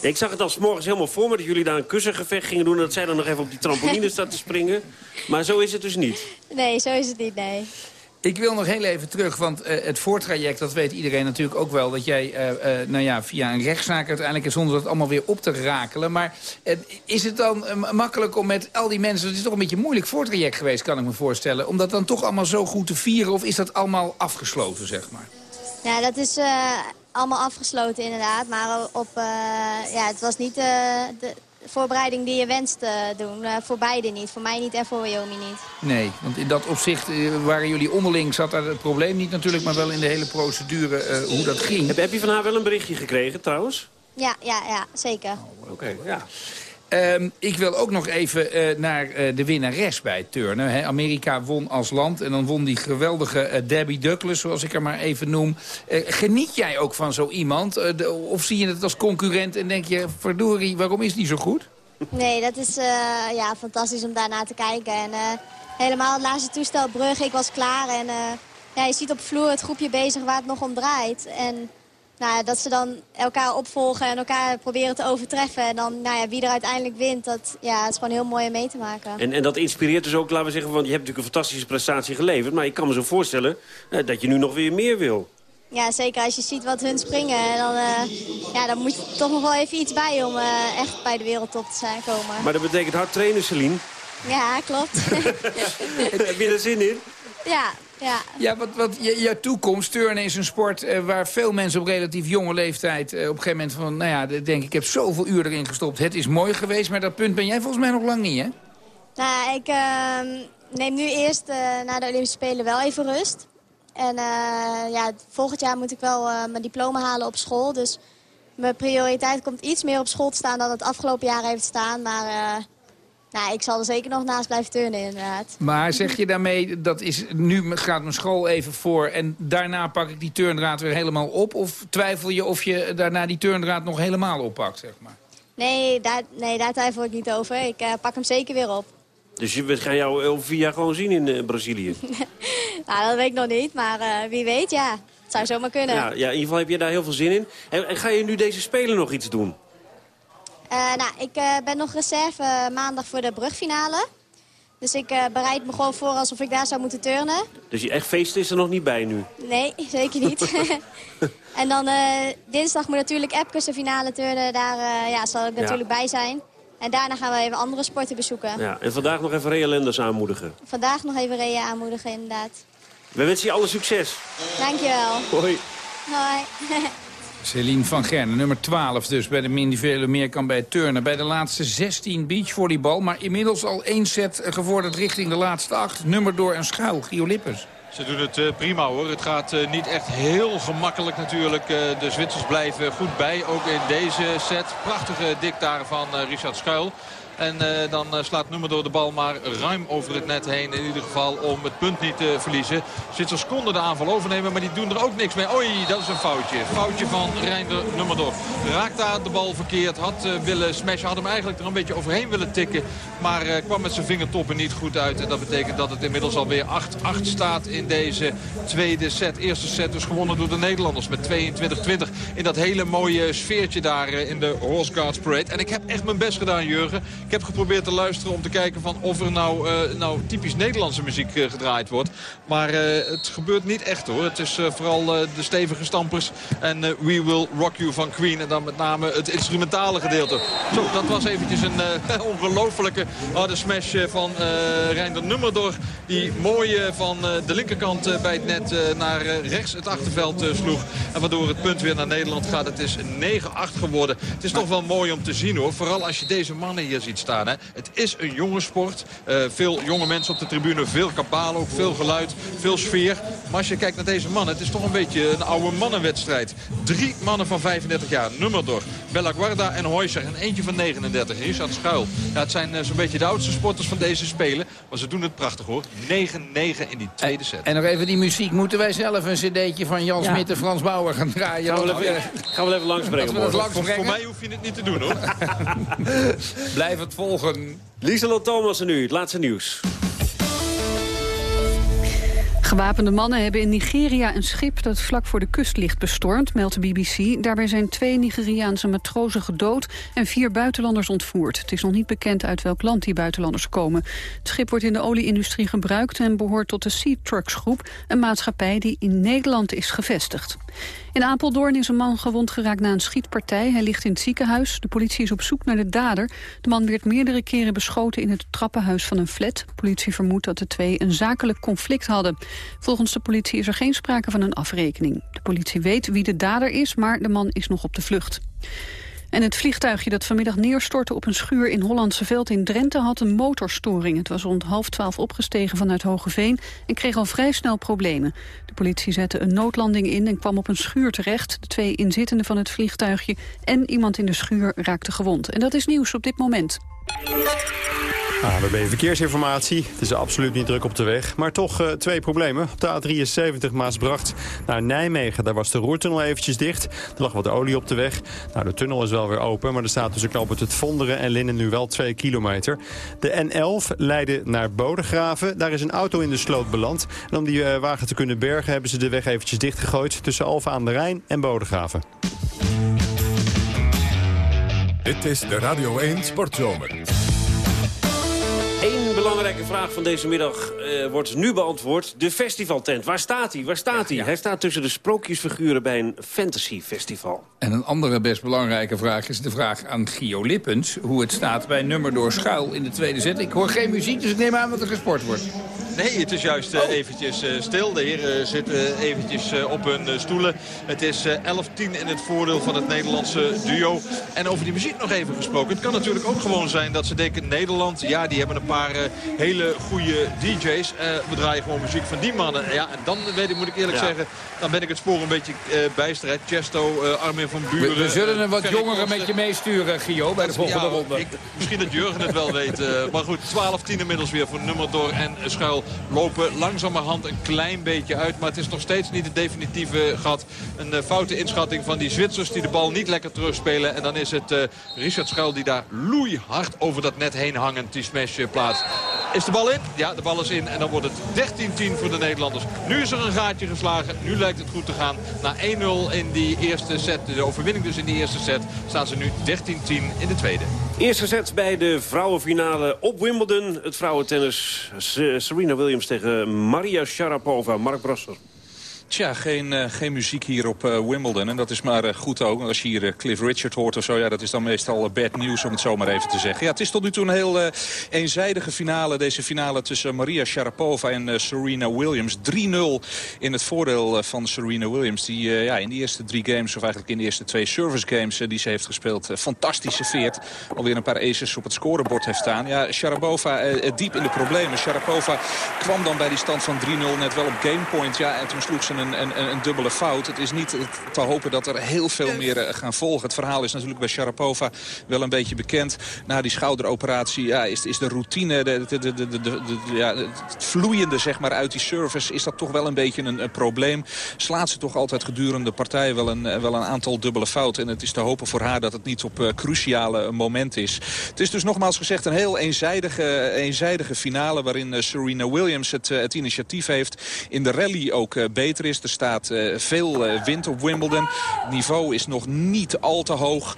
Ik zag het als morgens helemaal voor me dat jullie daar een kussengevecht gingen doen... en dat zij dan nog even op die trampoline staat te springen. Maar zo is het dus niet. Nee, zo is het niet, nee. Ik wil nog heel even terug, want uh, het voortraject, dat weet iedereen natuurlijk ook wel... dat jij uh, uh, nou ja, via een rechtszaak uiteindelijk, zonder dat allemaal weer op te rakelen... maar is het dan makkelijk om met al die mensen... het is toch een beetje een moeilijk voortraject geweest, kan ik me voorstellen... om dat dan toch allemaal zo goed te vieren, of is dat allemaal afgesloten, zeg maar? Ja, dat is allemaal afgesloten inderdaad. Maar op, uh, ja, het was niet uh, de voorbereiding die je wenst te doen. Uh, voor beide niet. Voor mij niet en voor Wyoming niet. Nee, want in dat opzicht waren jullie onderling... zat daar het probleem niet natuurlijk, maar wel in de hele procedure hoe dat ging. Heb, heb, je van haar wel een berichtje gekregen trouwens? Ja, ja, ja zeker. Oh, Oké, ja. Um, ik wil ook nog even uh, naar uh, de winnares bij turnen. Amerika won als land en dan won die geweldige uh, Debbie Douglas, zoals ik haar maar even noem. geniet jij ook van zo iemand? Of zie je het als concurrent en denk je, verdorie, waarom is die zo goed? Nee, dat is ja, fantastisch om daarna te kijken. En helemaal het laatste toestel Brugge, ik was klaar. En ja, je ziet op vloer het groepje bezig waar het nog om draait. En nou, dat ze dan elkaar opvolgen en elkaar proberen te overtreffen. En dan nou ja, wie er uiteindelijk wint, dat ja, het is gewoon heel mooi om mee te maken. En, en dat inspireert dus ook, laten we zeggen, want je hebt natuurlijk een fantastische prestatie geleverd. Maar ik kan me zo voorstellen eh, dat je nu nog weer meer wil. Ja, zeker. Als je ziet wat hun springen, dan, uh, ja, dan moet je toch nog wel even iets bij om uh, echt bij de wereldtop te zijn komen. Maar dat betekent hard trainen, Celine. Ja, klopt. heb je er zin in? Ja, ja, ja wat, wat jouw toekomst, turnen is een sport eh, waar veel mensen op relatief jonge leeftijd... Eh, op een gegeven moment van, nou ja, denk ik, ik heb zoveel uur erin gestopt. Het is mooi geweest, maar dat punt ben jij volgens mij nog lang niet, hè? Nou, ik uh, neem nu eerst uh, na de Olympische Spelen wel even rust. En ja, volgend jaar moet ik wel mijn diploma halen op school. Dus mijn prioriteit komt iets meer op school te staan dan het afgelopen jaar heeft staan. Maar nou, ik zal er zeker nog naast blijven turnen, inderdaad. Maar zeg je daarmee, dat is, nu gaat mijn school even voor... en daarna pak ik die turndraad weer helemaal op? Of twijfel je of je daarna die turndraad nog helemaal oppakt, zeg maar? Nee, daar, nee, daar twijfel ik niet over. Ik uh, pak hem zeker weer op. Dus we gaan jou over vier jaar gewoon zien in uh, Brazilië? nou, dat weet ik nog niet, maar uh, wie weet, ja. Het zou zomaar kunnen. Ja, ja, in ieder geval heb je daar heel veel zin in. En, en ga je nu deze Spelen nog iets doen? Uh, nou, ik uh, ben nog reserve uh, maandag voor de brugfinale. Dus ik bereid me gewoon voor alsof ik daar zou moeten turnen. Dus je echt feest is er nog niet bij nu? Nee, zeker niet. en dan dinsdag moet natuurlijk Epkes de finale turnen. Daar ja, zal ik natuurlijk bij zijn. En daarna gaan we even andere sporten bezoeken. Ja, en vandaag nog even Rea Lenders aanmoedigen. Vandaag nog even Rea aanmoedigen, inderdaad. We wensen je alle succes. Dankjewel. Hoi. Hoi. Celine van Gerne, nummer 12 dus bij de individuele meerkamp bij turnen. Bij de laatste 16 beachvolleybal, maar inmiddels al één set gevorderd richting de laatste acht. Nummer door en schuil, Gio Lippers. Ze doen het uh, prima hoor. Het gaat uh, niet echt heel gemakkelijk natuurlijk. Uh, de Zwitsers blijven goed bij, ook in deze set. Prachtige dik daar van Richard Schuil. En uh, dan uh, slaat nummer door de bal maar ruim over het net heen. In ieder geval om het punt niet te verliezen. Zwitsers konden de aanval overnemen, maar die doen er ook niks mee. Oei, dat is een foutje. Foutje van Reinder nummer door. Raakte aan de bal verkeerd. Had willen smashen. Had hem eigenlijk er een beetje overheen willen tikken. Maar kwam met zijn vingertoppen niet goed uit. En dat betekent dat het inmiddels alweer 8-8 staat in deze tweede set. Eerste set dus gewonnen door de Nederlanders met 22-20. In dat hele mooie sfeertje daar in de Horse Guards Parade. En ik heb echt mijn best gedaan, Jurgen. Ik heb geprobeerd te luisteren om te kijken van of er nou, nou typisch Nederlandse muziek gedraaid wordt. Maar het gebeurt niet echt hoor. Het is vooral de stevige stampers en We Will Rock You van Queen. En dan met name het instrumentale gedeelte. Zo, dat was eventjes een ongelofelijke harde smash van Reinder Nummerdor. Die mooie van de linkerkant bij het net naar rechts het achterveld sloeg. En waardoor het punt weer naar Nederland gaat. Het is 9-8 geworden. Het is toch wel mooi om te zien hoor. Vooral als je deze mannen hier ziet staan. Hè. Het is een jonge sport. veel jonge mensen op de tribune. Veel kabaal ook. Veel geluid. Veel sfeer. Maar als je kijkt naar deze mannen. Het is toch een beetje een oude mannenwedstrijd. Drie mannen van 35 jaar. Nummerdor, Bella Guarda en Hoyser. En eentje van 39, Richard Schuil. Ja, het zijn uh, zo'n beetje de oudste sporters van deze Spelen. Maar ze doen het prachtig hoor. 9-9 in die tweede set. En nog even die muziek. Moeten wij zelf een cd'tje van Jan ja. Smit en Frans Bauer gaan draaien? Gaan we, even, gaan we even langs brengen. We langs voor, voor, mij hoef je het niet te doen hoor. Blijf het volgen. Lieselot Thomas nu, het laatste nieuws. Gewapende mannen hebben in Nigeria een schip dat vlak voor de kust ligt bestormd, meldt de BBC. Daarbij zijn twee Nigeriaanse matrozen gedood en vier buitenlanders ontvoerd. Het is nog niet bekend uit welk land die buitenlanders komen. Het schip wordt in de olieindustrie gebruikt en behoort tot de Sea Trucks groep, een maatschappij die in Nederland is gevestigd. In Apeldoorn is een man gewond geraakt na een schietpartij. Hij ligt in het ziekenhuis. De politie is op zoek naar de dader. De man werd meerdere keren beschoten in het trappenhuis van een flat. De politie vermoedt dat de twee een zakelijk conflict hadden. Volgens de politie is er geen sprake van een afrekening. De politie weet wie de dader is, maar de man is nog op de vlucht. En het vliegtuigje dat vanmiddag neerstortte op een schuur in Hollandse Veld in Drenthe had een motorstoring. Het was rond half twaalf opgestegen vanuit Hogeveen en kreeg al vrij snel problemen. De politie zette een noodlanding in en kwam op een schuur terecht. De twee inzittenden van het vliegtuigje en iemand in de schuur raakten gewond. En dat is nieuws op dit moment. ABB Verkeersinformatie. Het is absoluut niet druk op de weg. Maar toch uh, twee problemen. Op de A73 Maasbracht naar Nijmegen. Daar was de roertunnel eventjes dicht. Er lag wat olie op de weg. Nou, de tunnel is wel weer open. Maar er staat tussen knooppunt het Vonderen en Linnen nu wel 2 kilometer. De N11 leidde naar Bodegraven. Daar is een auto in de sloot beland. En om die uh, wagen te kunnen bergen hebben ze de weg eventjes dichtgegooid... tussen Alfa aan de Rijn en Bodegraven. Dit is de Radio 1 Sportzomer. Belangrijke vraag van deze middag uh, wordt nu beantwoord. De festivaltent, waar staat hij? Waar staat hij? Hij staat tussen de sprookjesfiguren bij een fantasyfestival. En een andere best belangrijke vraag is de vraag aan Gio Lippens... hoe het staat bij nummer door schuil in de tweede zet. Ik hoor geen muziek, dus ik neem aan dat er gesport wordt. Nee, het is juist uh, eventjes uh, stil. De heren zitten eventjes op hun stoelen. Het is 11-10 in het voordeel van het Nederlandse duo. En over die muziek nog even gesproken. Het kan natuurlijk ook gewoon zijn dat ze denken... Nederland, ja, die hebben een paar hele goede DJ's. we draaien gewoon muziek van die mannen. Ja, en dan weet ik, moet ik eerlijk zeggen... dan ben ik het spoor een beetje bijstrijd. Chesto, Armin van Buren. We, we zullen een wat jongeren met je meesturen, Gio, bij de volgende ja, ronde. Ik, misschien dat Jurgen het wel weet. maar goed, 12-10 inmiddels weer voor nummer door en Schuil lopen langzamerhand een klein beetje uit. Maar het is nog steeds niet het definitieve gat. Een uh, foute inschatting van die Zwitsers die de bal niet lekker terugspelen. En dan is het uh, Richard Schuil die daar loeihard over dat net heen hangend die smash uh, plaatst. Is de bal in? Ja, de bal is in. En dan wordt het 13-10 voor de Nederlanders. Nu is er een gaatje geslagen. Nu lijkt het goed te gaan. Na 1-0 in die eerste set, de overwinning dus in die eerste set, staan ze nu 13-10 in de tweede. Eerste set bij de vrouwenfinale op Wimbledon. Het vrouwentennis Serena Williams tegen Maria Sharapova. Mark Brasser. Tja, geen, uh, geen muziek hier op uh, Wimbledon. En dat is maar uh, goed ook. Als je hier Cliff Richard hoort of zo... ja, dat is dan meestal bad news, om het zo maar even te zeggen. Ja, het is tot nu toe een heel eenzijdige finale. Deze finale tussen Maria Sharapova en Serena Williams. 3-0 in het voordeel van Serena Williams. Die ja, in de eerste drie games, of eigenlijk in de eerste twee service games... die ze heeft gespeeld, fantastisch serveert. Alweer een paar aces op het scorebord heeft staan. Ja, Sharapova diep in de problemen. Sharapova kwam dan bij die stand van 3-0 net wel op gamepoint. Ja, en toen sloeg ze gewoon een, een, een dubbele fout. Het is niet te hopen dat er heel veel meer gaan volgen. Het verhaal is natuurlijk bij Sharapova wel een beetje bekend. Na die schouderoperatie ja, is, is de routine, de, de, de, ja, het vloeiende zeg maar, uit die service... is dat toch wel een beetje een, een probleem. Slaat ze toch altijd gedurende de partij wel een, wel een aantal dubbele fouten. En het is te hopen voor haar dat het niet op uh, cruciale moment is. Het is dus nogmaals gezegd een heel eenzijdige, eenzijdige finale... waarin uh, Serena Williams het, het initiatief heeft. In de rally ook beter is. Er staat veel wind op Wimbledon. Het niveau is nog niet al te hoog.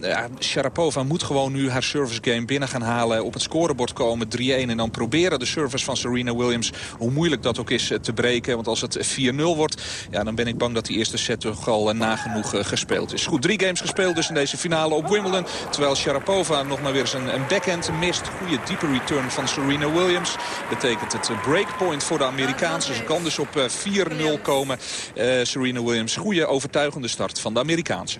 Ja, Sharapova moet gewoon nu haar service game binnen gaan halen. Op het scorebord komen 3-1 en dan proberen de service van Serena Williams... hoe moeilijk dat ook is te breken. Want als het 4-0 wordt, ja, dan ben ik bang dat die eerste set toch al nagenoeg gespeeld is. Goed, drie games gespeeld dus in deze finale op Wimbledon. Terwijl Sharapova nog maar weer een, een backhand mist. Goede diepe return van Serena Williams. Betekent het breakpoint voor de Amerikaanse. Ze kan dus op 4-0 komen. Uh, Serena Williams, goede overtuigende start van de Amerikaanse.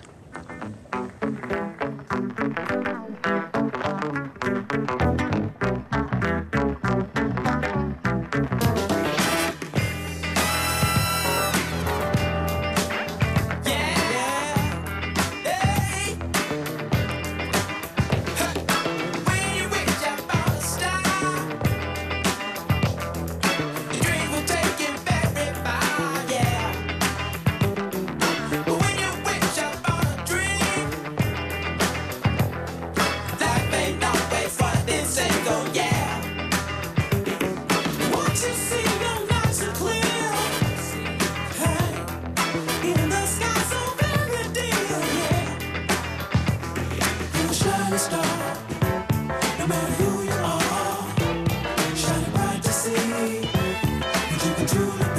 Ja,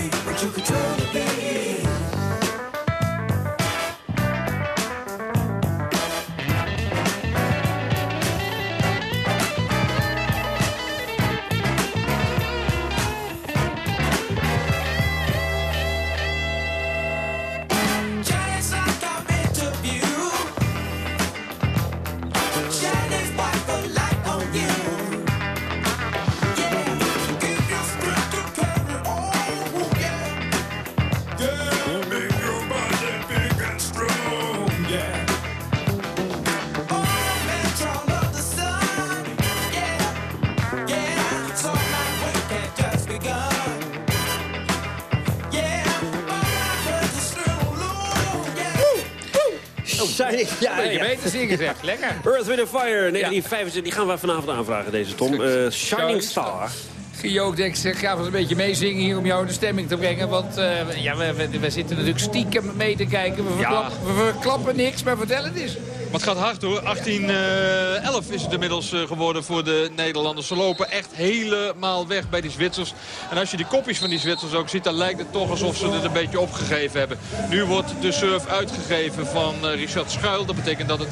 het zingen zeg. Lekker. Earth, Wind Fire, 1975. Die gaan we vanavond aanvragen, deze Tom. Uh, Shining Star. Gio, ik zeg, ga eens een beetje meezingen hier om jou in de stemming te brengen. Want uh, ja, we, we, we, zitten natuurlijk stiekem mee te kijken. We, ja. we verklappen niks, maar vertel het eens. Maar het gaat hard hoor. 18-11 uh, is het inmiddels uh, geworden voor de Nederlanders. Ze lopen echt helemaal weg bij die Zwitsers. En als je die kopjes van die Zwitsers ook ziet... dan lijkt het toch alsof ze het een beetje opgegeven hebben. Nu wordt de surf uitgegeven van uh, Richard Schuil. Dat betekent dat het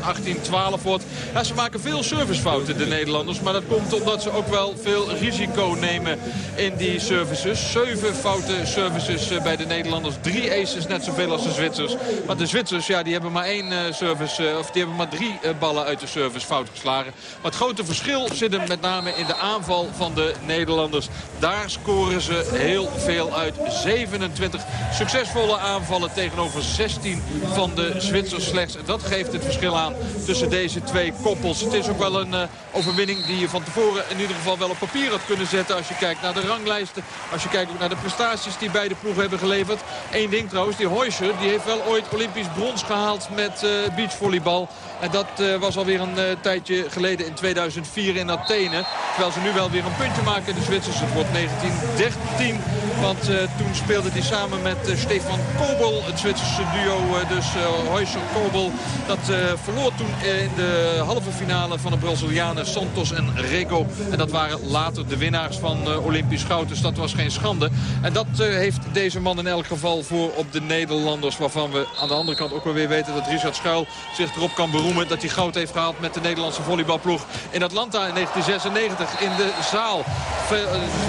18-12 wordt. Ja, ze maken veel servicefouten, de Nederlanders. Maar dat komt omdat ze ook wel veel risico nemen in die services. Zeven foute services bij de Nederlanders. Drie aces, net zoveel als de Zwitsers. Maar de Zwitsers, ja, die hebben maar één service... of die hebben maar drie ballen uit de service fout geslagen. Maar het grote verschil zit hem met name in de aanval van de Nederlanders. Daar scoren ze heel veel uit. 27 succesvolle aanvallen tegenover 16 van de Zwitsers slechts. En dat geeft het verschil aan tussen deze twee koppels. Het is ook wel een uh, overwinning die je van tevoren in ieder geval wel op papier had kunnen zetten. Als je kijkt naar de ranglijsten. Als je kijkt ook naar de prestaties die beide ploegen hebben geleverd. Eén ding trouwens, die Heuscher die heeft wel ooit Olympisch brons gehaald met uh, beachvolleybal. En dat uh, was alweer een uh, tijdje geleden in 2004 in Athene. Terwijl ze nu wel weer een puntje maken, de Zwitsers. Het wordt 1913. Want uh, toen speelde hij samen met Stefan Kobel, het Zwitserse duo. dus Heusser Kobel. Dat verloor toen in de halve finale van de Brazilianen Santos en Rego. En dat waren later de winnaars van Olympisch goud. Dus dat was geen schande. En dat heeft deze man in elk geval voor op de Nederlanders. Waarvan we aan de andere kant ook wel weer weten dat Richard Schuil zich erop kan kan beroemen dat hij goud heeft gehaald met de Nederlandse volleybalploeg in Atlanta in 1996 in de zaal.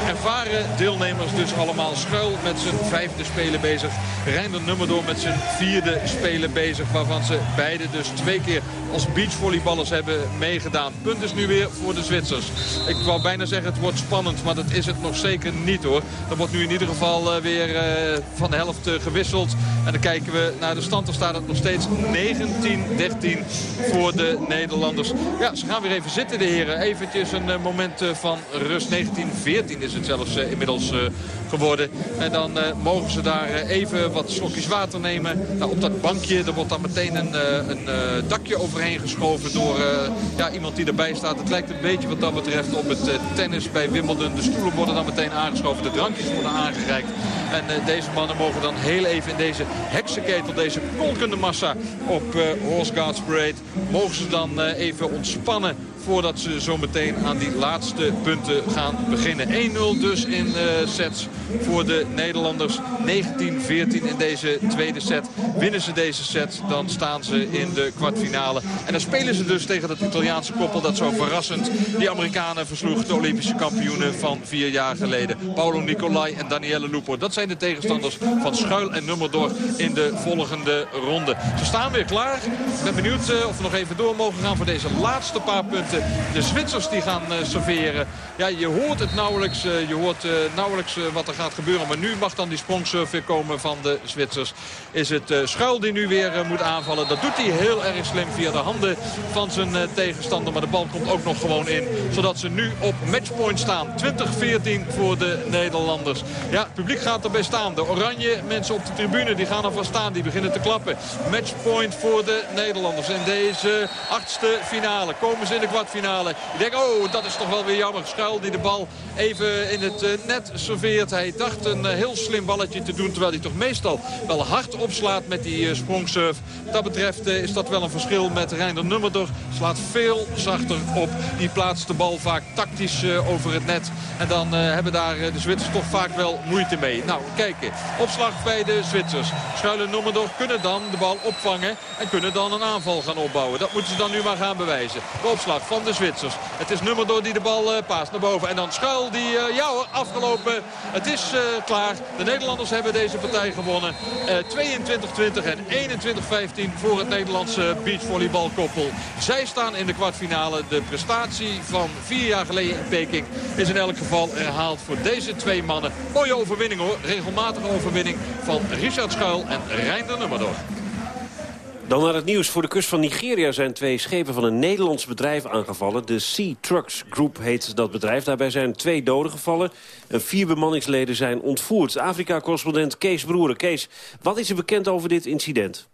ervaren deelnemers dus allemaal schuil met zijn vijfde spelen bezig. Reinder Nummerdoor met zijn vierde spelen bezig. Waarvan ze beide dus twee keer als beachvolleyballers hebben meegedaan. Punt is nu weer voor de Zwitsers. Ik wou bijna zeggen het wordt spannend, maar dat is het nog zeker niet hoor. Er wordt nu in ieder geval eh, weer uh, van de helft gewisseld. En dan kijken we naar de stand. Dan staat het nog steeds 19-13 voor de Nederlanders. Ja, ze gaan weer even zitten de heren. Eventjes een moment van rust. 19-14 is het zelfs inmiddels geworden. En dan mogen ze daar even wat slokjes water nemen. Nou, op dat bankje, er wordt dan meteen een, een dakje overheen geschoven door ja, iemand die erbij staat. Het lijkt een beetje wat dat betreft op het tennis bij Wimbledon. De stoelen worden dan meteen aangeschoven. De drankjes worden aangereikt. En deze mannen mogen dan heel even in deze heksenketel, deze kolkende massa op uh, Horse Guards Mogen ze dan uh, even ontspannen voordat ze zo meteen aan die laatste punten gaan beginnen. 1-0 dus in uh, sets voor de Nederlanders. 19-14 in deze tweede set. Winnen ze deze set, dan staan ze in de kwartfinale. En dan spelen ze dus tegen dat Italiaanse koppel dat zo verrassend die Amerikanen versloeg. De Olympische kampioenen van vier jaar geleden. Paolo Nicolai en Danielle Lupo. Dat zijn de tegenstanders van Schuil en Nummerdor in de volgende ronde. Ze staan weer klaar. Ik ben benieuwd of we nog even door mogen gaan voor deze laatste paar punten de Zwitsers die gaan uh, serveren. Ja, je hoort het nauwelijks, uh, je hoort uh, nauwelijks wat er gaat gebeuren. Maar nu mag dan die sprongsurf weer komen van de Zwitsers. Is het Schuil die nu weer moet aanvallen. Dat doet hij heel erg slim via de handen van zijn tegenstander. Maar de bal komt ook nog gewoon in. Zodat ze nu op matchpoint staan. 20-14 voor de Nederlanders. Ja, het publiek gaat erbij staan. De oranje mensen op de tribune die gaan ervan staan. Die beginnen te klappen. Matchpoint voor de Nederlanders. In deze achtste finale komen ze in de kwartfinale. Ik denk, oh, dat is toch wel weer jammer. Schuil die de bal even in het uh, net serveert. Hij dacht een uh, heel slim balletje te doen. Terwijl hij toch meestal wel hard opslaat met die uh, sprongsurf. Wat dat betreft is dat wel een verschil met Reinder Nummerder. Slaat veel zachter op. Die plaatst de bal vaak tactisch over het net. En dan hebben daar de Zwitsers toch vaak wel moeite mee. Nou, kijken. Opslag bij de Zwitsers. Schuil en Nummerder kunnen dan de bal opvangen. En kunnen dan een aanval gaan opbouwen. Dat moeten ze dan nu maar gaan bewijzen. De opslag van de Zwitsers. Het is Nummerdoor die de bal uh, paast naar boven. En dan Schuil die, uh, ja hoor, afgelopen. Het is uh, klaar. De Nederlanders hebben deze partij gewonnen. 22-20 en 21-15 voor het Nederlandse beachvolleybalkoppel. Zij staan in de kwartfinale. De prestatie van vier jaar geleden in Peking is in elk geval herhaald voor deze twee mannen. Mooie overwinning hoor. Regelmatige overwinning van Richard Schuil en Reinder Nummerdoor. Dan naar het nieuws. Voor de kust van Nigeria zijn twee schepen van een Nederlands bedrijf aangevallen. De Sea Trucks Group heet dat bedrijf. Daarbij zijn twee doden gevallen. En vier bemanningsleden zijn ontvoerd. Afrika-correspondent Kees Broeren. Kees, wat is er bekend over dit incident?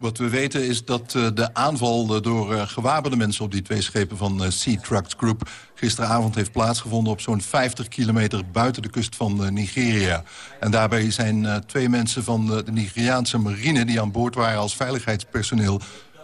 Wat we weten is dat uh, de aanval uh, door uh, gewapende mensen... op die twee schepen van Sea Trucks Group gisteravond heeft plaatsgevonden... op zo'n 50 kilometer buiten de kust van Nigeria. En daarbij zijn twee mensen van de Nigeriaanse marine... die aan boord waren als veiligheidspersoneel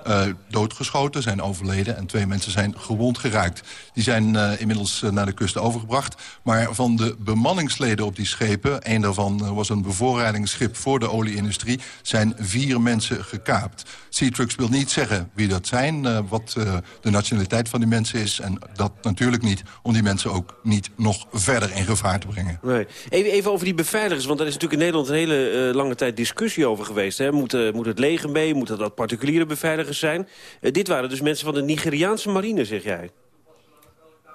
uh, doodgeschoten, zijn overleden... en twee mensen zijn gewond geraakt. Die zijn uh, inmiddels uh, naar de kust overgebracht. Maar van de bemanningsleden op die schepen... een daarvan was een bevoorradingsschip voor de olieindustrie... zijn vier mensen gekaapt. Seatrux wil niet zeggen wie dat zijn, wat de nationaliteit van die mensen is... en dat natuurlijk niet om die mensen ook niet nog verder in gevaar te brengen. Nee. Even, even over die beveiligers, want daar is natuurlijk in Nederland... een hele lange tijd discussie over geweest. Hè? Moet, moet het leger mee, moeten dat particuliere beveiligers zijn. Uh, dit waren dus mensen van de Nigeriaanse marine, zeg jij.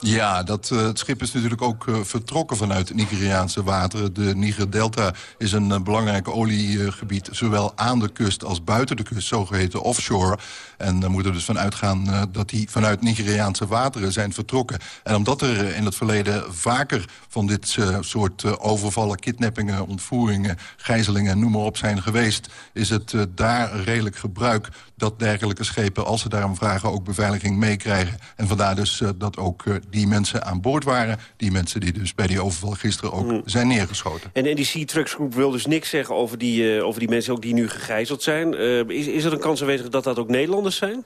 Ja, dat, uh, het schip is natuurlijk ook uh, vertrokken vanuit Nigeriaanse wateren. De Niger-delta is een belangrijk oliegebied... zowel aan de kust als buiten de kust, zogeheten offshore. En daar moeten we dus van uitgaan dat die vanuit Nigeriaanse wateren zijn vertrokken. En omdat er in het verleden vaker van dit soort overvallen... kidnappingen, ontvoeringen, gijzelingen, noem maar op zijn geweest... is het daar redelijk gebruik dat dergelijke schepen, als ze daarom vragen... ook beveiliging meekrijgen. En vandaar dus dat ook die mensen aan boord waren. Die mensen die dus bij die overval gisteren ook mm. zijn neergeschoten. En, en die Sea Trucks Group wil dus niks zeggen over die, uh, over die mensen ook die nu gegijzeld zijn. Is, is er een kans aanwezig dat dat ook Nederlanders zijn?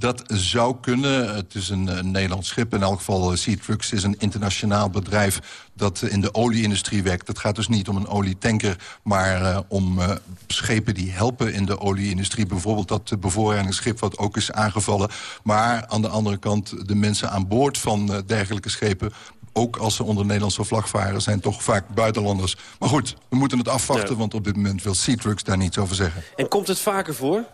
Dat zou kunnen. Het is een, een Nederlands schip. In elk geval, uh, Sea Trucks is een internationaal bedrijf... dat in de olieindustrie werkt. Het gaat dus niet om een olietanker... maar uh, om uh, schepen die helpen in de olieindustrie. Bijvoorbeeld dat bevoorradingsschip wat ook is aangevallen. Maar aan de andere kant, de mensen aan boord van dergelijke schepen ook als ze onder Nederlandse vlag varen... zijn toch vaak buitenlanders. Maar goed, we moeten het afwachten... Ja. want op dit moment wil Sea Trucks daar niets over zeggen. En komt het vaker voor?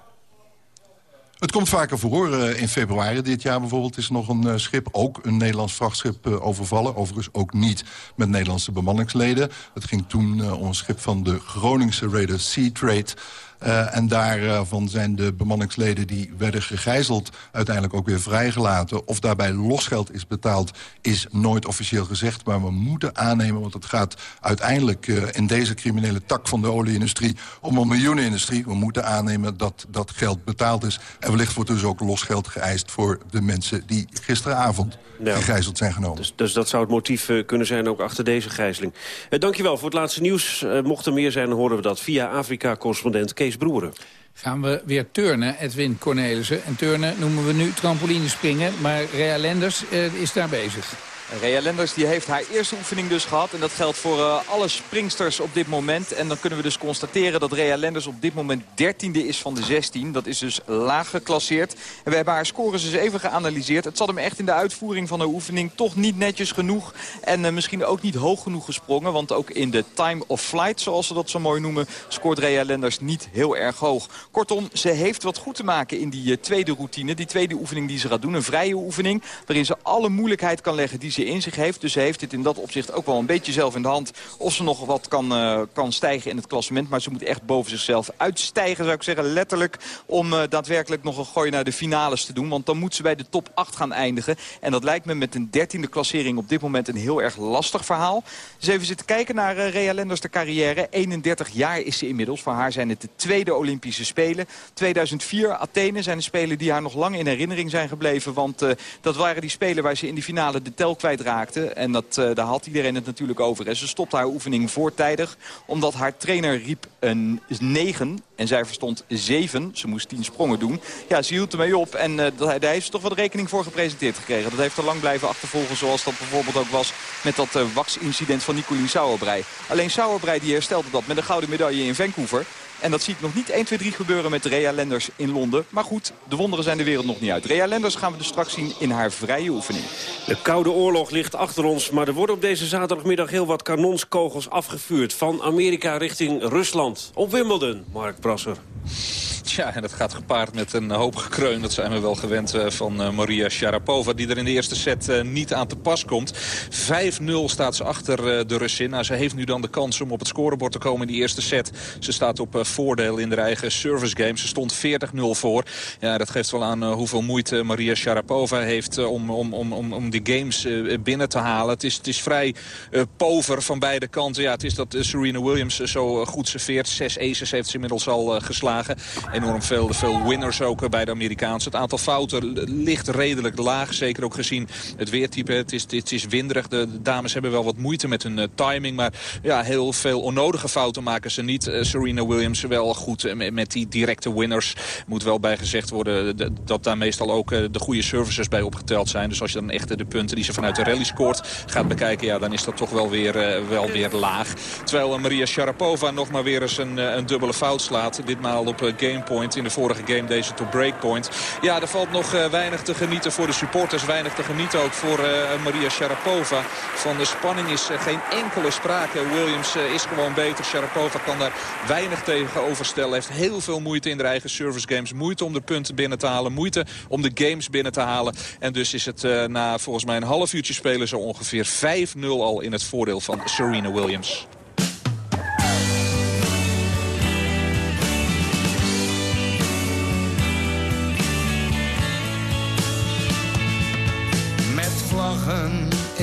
Het komt vaker voor. Uh, in februari dit jaar bijvoorbeeld is nog een uh, schip, ook een Nederlands vrachtschip, uh, overvallen. Overigens ook niet met Nederlandse bemanningsleden. Het ging toen om een schip van de Groningse Raider Sea Trade... Uh, en daarvan zijn de bemanningsleden die werden gegijzeld... uiteindelijk ook weer vrijgelaten. Of daarbij losgeld is betaald, is nooit officieel gezegd. Maar we moeten aannemen, want het gaat uiteindelijk... Uh, in deze criminele tak van de olieindustrie om een miljoenenindustrie. We moeten aannemen dat dat geld betaald is. En wellicht wordt dus ook losgeld geëist voor de mensen... die gisteravond gegijzeld zijn genomen. Dus, dus, dat zou het motief uh, kunnen zijn ook achter deze gijzeling. Dankjewel voor het laatste nieuws. Mocht er meer zijn, dan horen we dat via Afrika-correspondent Broeren. Gaan we weer turnen, Edwin Cornelissen. En turnen noemen we nu trampolinespringen, maar Rea Lenders is daar bezig. Rea Lenders die heeft haar eerste oefening dus gehad. En dat geldt voor uh, alle springsters op dit moment. En dan kunnen we dus constateren dat Rea Lenders op dit moment dertiende is van de 16. Dat is dus laag geclasseerd. En we hebben haar scores dus even geanalyseerd. Het zat hem echt in de uitvoering van de oefening toch niet netjes genoeg. En uh, misschien ook niet hoog genoeg gesprongen. Want ook in de time of flight, zoals ze dat zo mooi noemen... scoort Rea Lenders niet heel erg hoog. Kortom, ze heeft wat goed te maken in die uh, tweede routine. Die tweede oefening die ze gaat doen. Een vrije oefening waarin ze alle moeilijkheid kan leggen... die ze in zich heeft. Dus ze heeft het in dat opzicht ook wel een beetje zelf in de hand. Of ze nog wat kan, uh, kan stijgen in het klassement. Maar ze moet echt boven zichzelf uitstijgen, zou ik zeggen. Letterlijk om uh, daadwerkelijk nog een gooi naar de finales te doen. Want dan moet ze bij de top 8 gaan eindigen. En dat lijkt me met een dertiende klassering op dit moment een heel erg lastig verhaal. Dus even zitten kijken naar uh, Rea Lenders de carrière. 31 jaar is ze inmiddels. Voor haar zijn het de tweede Olympische Spelen. 2004 Athene zijn de Spelen die haar nog lang in herinnering zijn gebleven. Want dat waren die Spelen waar ze in de finale de tel En dat, uh, daar had iedereen het natuurlijk over. En ze stopte haar oefening voortijdig. Omdat haar trainer riep een 9. En zij verstond 7. Ze moest 10 sprongen doen. Ja, ze hield ermee op. En uh, daar heeft ze toch wat rekening voor gepresenteerd gekregen. Dat heeft er lang blijven achtervolgen. Zoals dat bijvoorbeeld ook was met dat uh, wax-incident van Nicolien Sauerbrei. Alleen Sauerbrei die herstelde dat met een gouden medaille in Vancouver. En dat zie ik nog niet 1, 2, 3 gebeuren met Rea Lenders in Londen. Maar goed, de wonderen zijn de wereld nog niet uit. Rea Lenders gaan we dus straks zien in haar vrije oefening. De Koude Oorlog ligt achter ons, maar er worden op deze zaterdagmiddag heel wat kanonskogels afgevuurd. Van Amerika richting Rusland. Op Wimbledon, Mark Brasser. Ja, en dat gaat gepaard met een hoop gekreun. Dat zijn we wel gewend uh, van uh, Maria Sharapova. Die er in de eerste set uh, niet aan te pas komt. 5-0 staat ze achter de Russin. Nou, ze heeft nu dan de kans om op het scorebord te komen in die eerste set. Ze staat op voordeel in de eigen service game. Ze stond 40-0 voor. Ja, dat geeft wel aan hoeveel moeite Maria Sharapova heeft om, om, om, om, om die games binnen te halen. Het is, het is vrij pover van beide kanten. Ja, het is dat Serena Williams zo goed serveert. Zes aces heeft ze inmiddels al geslagen enorm veel, veel winners ook bij de Amerikaanse. Het aantal fouten ligt redelijk laag. Zeker ook gezien het weertype. Het is, het is winderig. De, dames hebben wel wat moeite met hun uh, timing. Maar ja, heel veel onnodige fouten maken ze niet. Uh, Serena Williams wel goed met, die directe winners. Moet wel bijgezegd worden de, dat daar meestal ook de goede services bij opgeteld zijn. Dus als je dan echt de punten die ze vanuit de rally scoort gaat bekijken... ja, dan is dat toch wel weer, wel weer laag. Terwijl Maria Sharapova nog maar weer eens een, een dubbele fout slaat. Ditmaal op game In de vorige game deze to breakpoint. Ja, er valt nog uh, weinig te genieten voor de supporters. Weinig te genieten ook voor uh, Maria Sharapova. Van de spanning is uh, geen enkele sprake. Williams is gewoon beter. Sharapova kan daar weinig tegenover stellen. Heeft heel veel moeite in de eigen service games. Moeite om de punten binnen te halen. Moeite om de games binnen te halen. En dus is het na volgens mij een half uurtje spelen zo ongeveer 5-0 al in het voordeel van Serena Williams.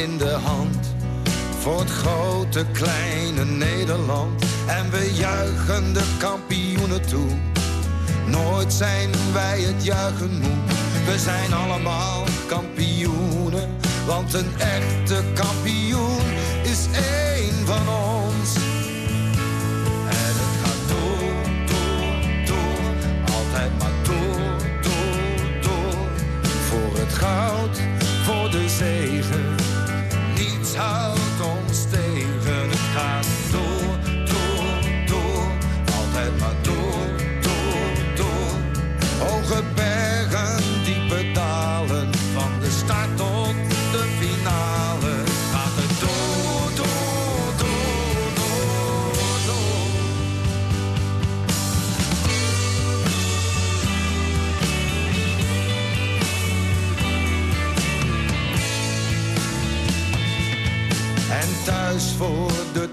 in de hand voor het grote kleine Nederland. En we juichen de kampioenen toe. Nooit zijn wij het juichen moe. We zijn allemaal kampioenen, want een echte kampioen is één van ons. En het gaat door, door, door, altijd maar door, door, door. Voor het goud, voor de zegen. house.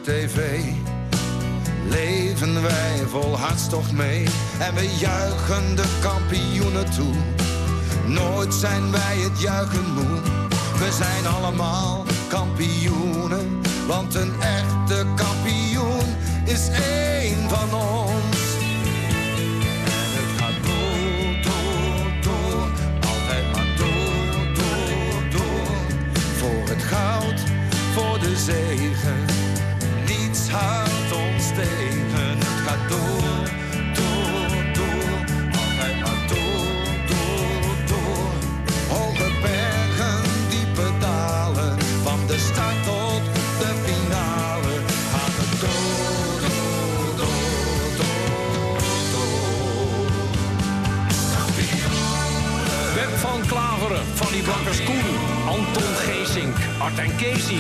Tv. Leven wij vol hartstocht mee en we juichen de kampioenen toe. Nooit zijn wij het juichen moe. We zijn allemaal kampioenen, want een echte kampioen is één van ons. Zegen, niets houdt ons tegen. Het gaat door, door, door, altijd maar door, door, door. Hoge bergen, diepe dalen, van de start tot de finale. Gaat het door, door, door, door, door. Web van Klaveren, Fanny Blankers-Koen, Anton Geesink, Art en Casey,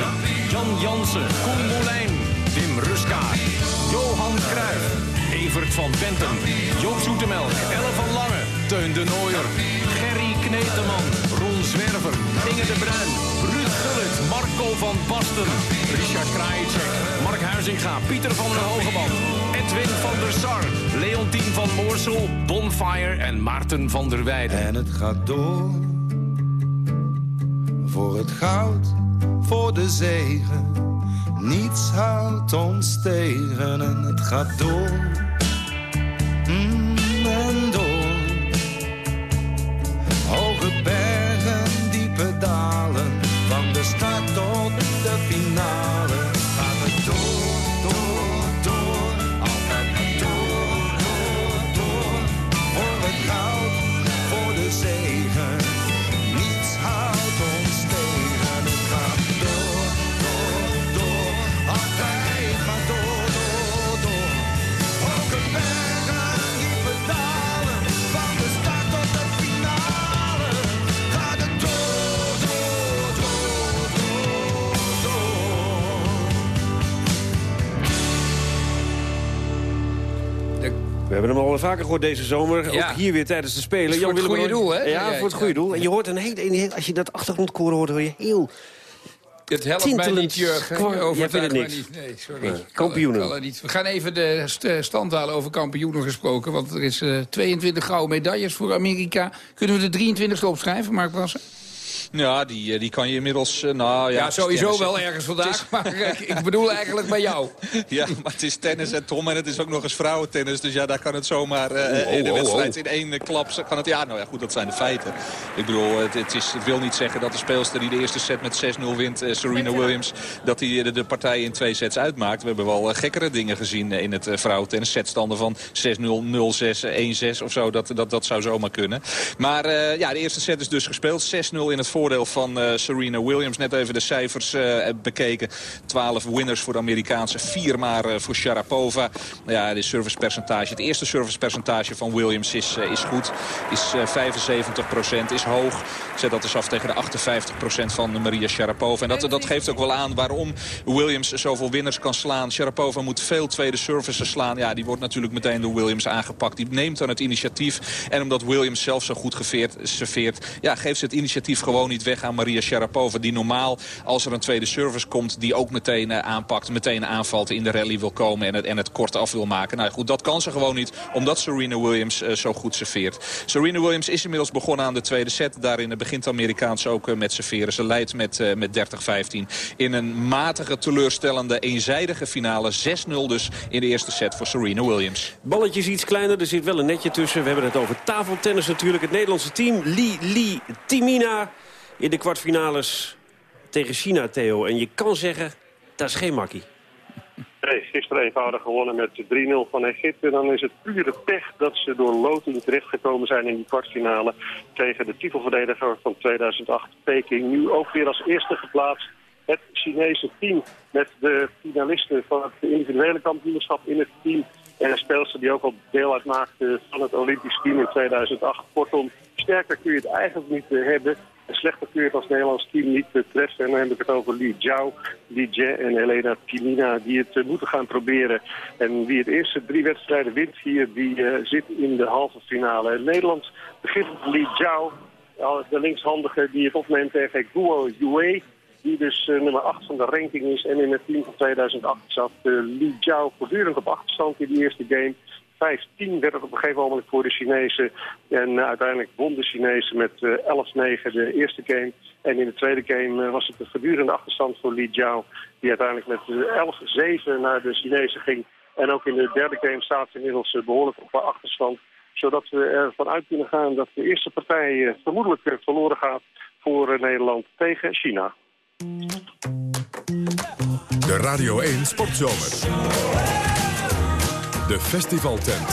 Jan Jansen, Koen Molijn, Wim Ruska, Johan Cruijff, Evert van Bentum, Joop Zoetemelk, Elle van Lange, Teun de Nooier, Gerry Kneteman, Ron Zwerver, Inge de Bruin, Ruud Gullit, Marco van Basten, Richard Krajicek, Mark Huizinga, Pieter van der Hogeband, Edwin van der Sar, Leontien van Moorsel, Bonfire en Maarten van der Weijden. En het gaat door. Voor het goud, voor de zegen. Niets houdt ons tegen en het gaat door. Hebben hem al vaker gehoord deze zomer. Ja. Ook hier weer tijdens de Spelen. Voor het goede doel, hè? Ja, voor het goede doel. En je hoort een heel- als je dat achtergrondkoor hoort, hoor je heel... Het helpt mij niet, Jurgen. Jij vindt het niks? niet. Nee, sorry. Nee, kampioenen. kan niet. We gaan even de st stand halen over kampioenen gesproken. Want er is eh, 22 gouden medailles voor Amerika. Kunnen we de 23e opschrijven, Mark Brassen? Ja, die, eh, die kan je inmiddels... eh, nou, ja, sowieso wel ergens vandaag. Maar eh, ik bedoel eigenlijk bij jou. Ja, maar het is tennis en Tom en het is ook nog eens vrouwentennis. Dus ja, daar kan het zomaar eh, Oh, in de oh, wedstrijd oh. in één klap... Kan het, ja, nou ja, goed, dat zijn de feiten. Ik bedoel, het, het, is, het wil niet zeggen dat de speelster die de eerste set met 6-0 wint... Serena Williams, dat die de, de partij in twee sets uitmaakt. We hebben wel gekkere dingen gezien in het vrouwentennis. Setstanden van 6-0, 0-6, 1-6 of zo. Dat, dat, dat zou zomaar kunnen. Maar eh, ja, de eerste set is dus gespeeld. 6-0 in het voordeel van eh, Serena Williams. Net even de cijfers eh, bekeken. 12 winners voor de Amerikaanse, 4 maar eh, voor Sharapova. Ja, de servicepercentage. Het eerste servicepercentage van Williams is, is goed. Is eh, 75% is hoog. Zet dat eens af tegen de 58% van Maria Sharapova. En dat, dat geeft ook wel aan waarom Williams zoveel winners kan slaan. Sharapova moet veel tweede services slaan. Ja, die wordt natuurlijk meteen door Williams aangepakt. Die neemt dan het initiatief. En omdat Williams zelf zo goed geveerd, serveert... Ja, geeft ze het initiatief gewoon niet weg aan Maria Sharapova. Die normaal, als er een tweede service komt... die ook meteen eh, aanpakt, meteen aanvalt, in de rally wil komen... en het, en het kort af wil maken. Nou goed, dat kan ze gewoon niet, omdat Serena Williams eh, zo goed serveert. Serena Williams is inmiddels begonnen aan de tweede set. Daarin begint de Amerikaans ook eh, met serveren. Ze leidt met, eh, met 30-15 in een matige, teleurstellende, eenzijdige finale. 6-0 dus in de eerste set voor Serena Williams. Balletje is iets kleiner, er zit wel een netje tussen. We hebben het over tafeltennis natuurlijk. Het Nederlandse team, Li Li Timina... in de kwartfinales tegen China, Theo. En je kan zeggen, dat is geen makkie. Nee, gisteren eenvoudig gewonnen met 3-0 van Egypte. Dan is het pure pech dat ze door loting terechtgekomen zijn in die kwartfinale... tegen de titelverdediger van 2008, Peking. Nu ook weer als eerste geplaatst het Chinese team... met de finalisten van het individuele kampioenschap in het team... En een speelster die ook al deel uitmaakte van het Olympisch team in 2008. Kortom, sterker kun je het eigenlijk niet eh, hebben. Slechter het als Nederlands team niet treffen. En dan heb ik het over Li Jiao, Li Jie en Helena Timina die het eh, moeten gaan proberen. En wie het eerste drie wedstrijden wint hier, die eh, zit in de halve finale. Nederland begint met Li Jiao, de linkshandige die het opneemt tegen Guo Yue. die dus eh, nummer 8 van de ranking is. En in het team van 2008 zat uh, Li Jiao voortdurend op achterstand in die eerste game. 5-10 werd het op een gegeven moment voor de Chinezen. En uh, uiteindelijk won de Chinezen met 11-9 de eerste game. En in de tweede game was het een voortdurende achterstand voor Li Jiao. Die uiteindelijk met 11-7 naar de Chinezen ging. En ook in de derde game staat ze inmiddels behoorlijk op achterstand zodat we ervan uit kunnen gaan dat de eerste partij vermoedelijk verloren gaat voor Nederland tegen China. De Radio 1 Sportzomer. De festivaltent.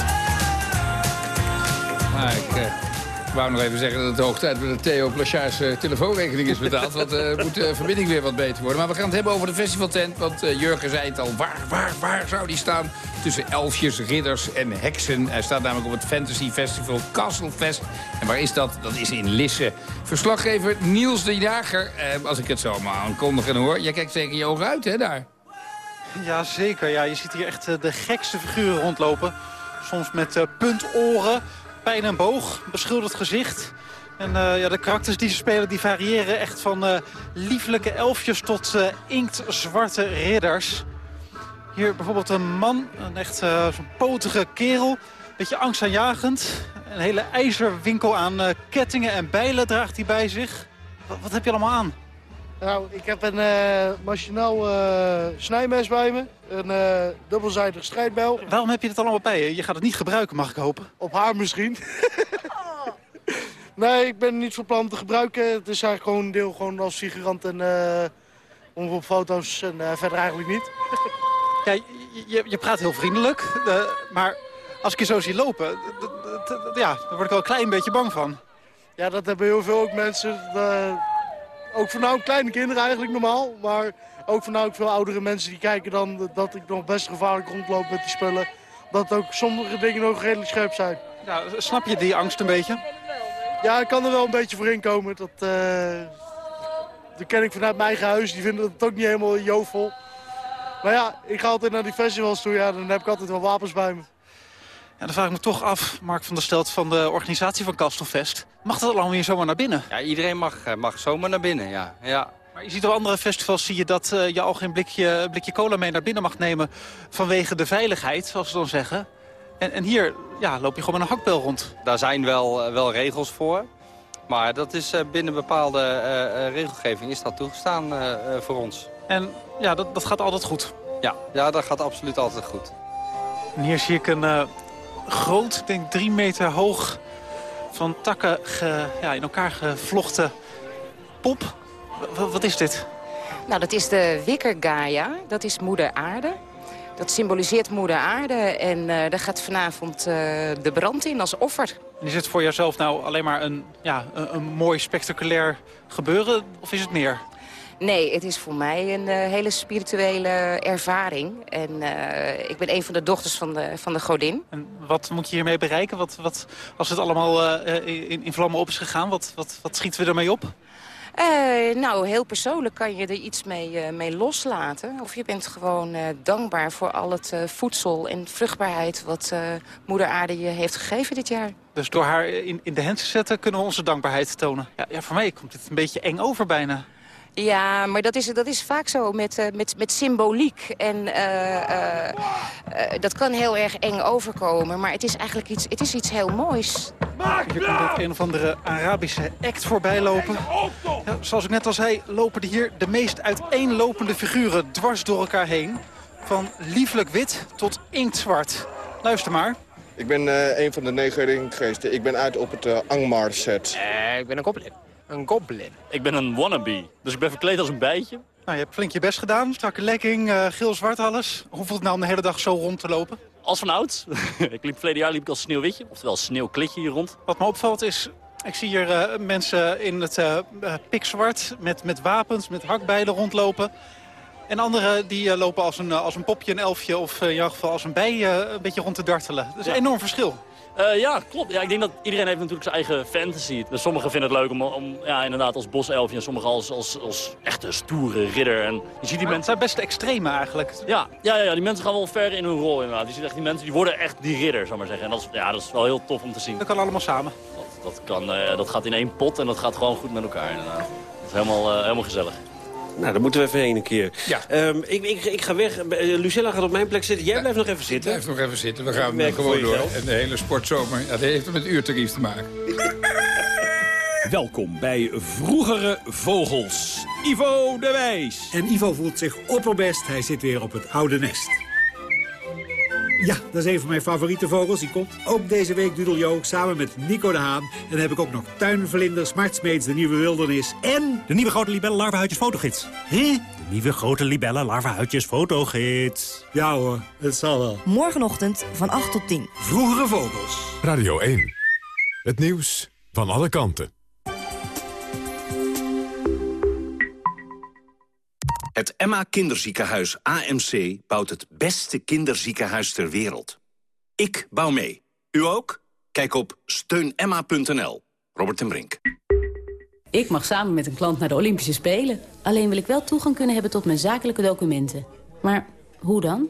Ah, ik uh, wou nog even zeggen dat het hoog tijd dat Theo Plachard's uh, telefoonrekening is betaald. want uh, moet de verbinding weer wat beter worden. Maar we gaan het hebben over de festivaltent. Want Jurgen zei het al, waar, waar, waar zou die staan? Tussen elfjes, ridders en heksen. Hij staat namelijk op het Fantasy Festival Castlefest. En waar is dat? Dat is in Lisse. Verslaggever Niels de Jager, als ik het zo maar aankondigen hoor. Jij kijkt zeker je ogen uit, hè, daar? Ja, zeker. Ja, je ziet hier echt de gekste figuren rondlopen. Soms met uh, puntoren, pijn en boog, beschilderd gezicht. En uh, ja, de karakters die ze spelen die variëren echt van lieflijke elfjes tot inktzwarte ridders. Hier bijvoorbeeld een man, een echt zo'n potige kerel. Beetje angstaanjagend. Een hele ijzerwinkel aan kettingen en bijlen draagt hij bij zich. Wat heb je allemaal aan? Nou, ik heb een uh, machinaal uh, snijmes bij me. Een uh, dubbelzijdig strijdbijl. Waarom heb je het allemaal bij je? Je gaat het niet gebruiken, mag ik hopen? Op haar misschien. nee, ik ben niet van plan te gebruiken. Het is eigenlijk gewoon een deel gewoon als figurant en om op foto's en verder eigenlijk niet. ja, je, je praat heel vriendelijk, maar als ik je zo zie lopen, ja, daar word ik wel een klein beetje bang van. Ja, dat hebben heel veel ook mensen... Ook voor nou kleine kinderen eigenlijk normaal. Maar ook voor nou veel oudere mensen die kijken dan dat ik nog best gevaarlijk rondloop met die spullen. Dat ook sommige dingen nog redelijk scherp zijn. Ja, snap je die angst een beetje? Ja, ik kan er wel een beetje voor inkomen. Dat, uh, dat ken ik vanuit mijn eigen huis. Die vinden het ook niet helemaal jovel. Maar ja, ik ga altijd naar die festivals toe. Ja, dan heb ik altijd wel wapens bij me. Ja, dan vraag ik me toch af, Mark van der Stelt van de organisatie van Kastelfest. Mag dat allemaal weer zomaar naar binnen? Ja, iedereen mag, eh, mag zomaar naar binnen, ja. ja. Maar je ziet op andere festivals zie je dat uh, je al geen blikje, blikje cola mee naar binnen mag nemen... vanwege de veiligheid, zoals ze dan zeggen. En, en hier ja, loop je gewoon met een hakbel rond. Daar zijn wel, uh, wel regels voor. Maar dat is binnen bepaalde regelgeving is dat toegestaan voor ons. En ja, dat, dat gaat altijd goed? Ja, ja, dat gaat absoluut altijd goed. En hier zie ik een groot, ik denk drie meter hoog, van takken ge, ja, in elkaar gevlochten pop. W wat is dit? Nou, dat is de Wikker Gaia. Dat is moeder aarde. Dat symboliseert moeder aarde en uh, daar gaat vanavond uh, de brand in als offer. Is het voor jouzelf nou alleen maar een, ja, een, een mooi spectaculair gebeuren of is het meer? Nee, het is voor mij een uh, hele spirituele ervaring. En uh, ik ben een van de dochters van de, van de godin. En wat moet je hiermee bereiken? Wat, wat, als het allemaal uh, in, in vlammen op is gegaan, wat, wat, wat schieten we ermee op? nou, heel persoonlijk kan je er iets mee, mee loslaten. Of je bent gewoon dankbaar voor al het voedsel en vruchtbaarheid... wat moeder aarde je heeft gegeven dit jaar. Dus door haar in, in de hand te zetten kunnen we onze dankbaarheid tonen. Ja, ja, voor mij komt het een beetje eng over bijna. Ja, maar dat is, dat is vaak zo met, uh, met, met symboliek. En uh, uh, dat kan heel erg eng overkomen. Maar het is eigenlijk iets, het is iets heel moois. Hier komt een of andere Arabische act voorbij lopen. Ja, zoals ik net al zei, lopen er hier de meest uiteenlopende figuren dwars door elkaar heen. Van lieflijk wit tot inktzwart. Luister maar. Ik ben een van de negen ringgeesten. Ik ben uit op het Angmar set. ik ben een goblin. Een goblin. Ik ben een wannabe, dus ik ben verkleed als een bijtje. Nou, je hebt flink je best gedaan. Strakke legging, uh, geel-zwart alles. Hoe voelt het nou om de hele dag zo rond te lopen? Als van oud. ik liep verleden jaar liep ik als sneeuwwitje, oftewel sneeuwklitje hier rond. Wat me opvalt is, ik zie hier uh, mensen in het uh, pikzwart met, met wapens, met hakbijlen rondlopen. En anderen die lopen als een, als een popje, een elfje of in jouw geval als een bij een beetje rond te dartelen. Dat is een enorm verschil. Uh, ja, klopt. Ja, ik denk dat iedereen heeft natuurlijk zijn eigen fantasy. Dus sommigen vinden het leuk om, om ja, inderdaad als boselfje en sommigen als, als, als echte stoere ridder. En je ziet die mensen... zijn best extreme eigenlijk. Ja, ja, ja, die mensen gaan wel ver in hun rol inderdaad. Je ziet echt die mensen die worden echt die ridder, zou maar zeggen. En dat is, ja, dat is wel heel tof om te zien. Dat kan allemaal samen. Dat, dat, kan, uh, dat gaat in één pot en dat gaat gewoon goed met elkaar inderdaad. Dat is helemaal, uh, helemaal gezellig. Nou, dan moeten we even heen een keer. Ja. Ehm, ik, ik, ik ga weg. Eh, Lucella gaat op mijn plek zitten. Jij blijft nog even zitten. Blijf nog even zitten. We gaan Werken gewoon door. En de hele sportzomer, ja, dat heeft met uurtarief te maken. Welkom bij Vroegere Vogels. Ivo de Wijs. En Ivo voelt zich opperbest. Hij zit weer op het oude nest. Ja, dat is een van mijn favoriete vogels. Die komt ook deze week Dudeljo samen met Nico de Haan. En dan heb ik ook nog tuinvlinders, smartsmeets, de nieuwe wildernis en... De nieuwe grote libelle larvenhuidjes fotogids. Hè? De nieuwe grote libelle larvenhuidjes fotogids. Ja hoor, het zal wel. Morgenochtend van 8 tot 10. Vroegere vogels. Radio 1. Het nieuws van alle kanten. Het Emma Kinderziekenhuis AMC bouwt het beste kinderziekenhuis ter wereld. Ik bouw mee. U ook? Kijk op steunemma.nl. Robert en Brink. Ik mag samen met een klant naar de Olympische Spelen. Alleen wil ik wel toegang kunnen hebben tot mijn zakelijke documenten. Maar hoe dan?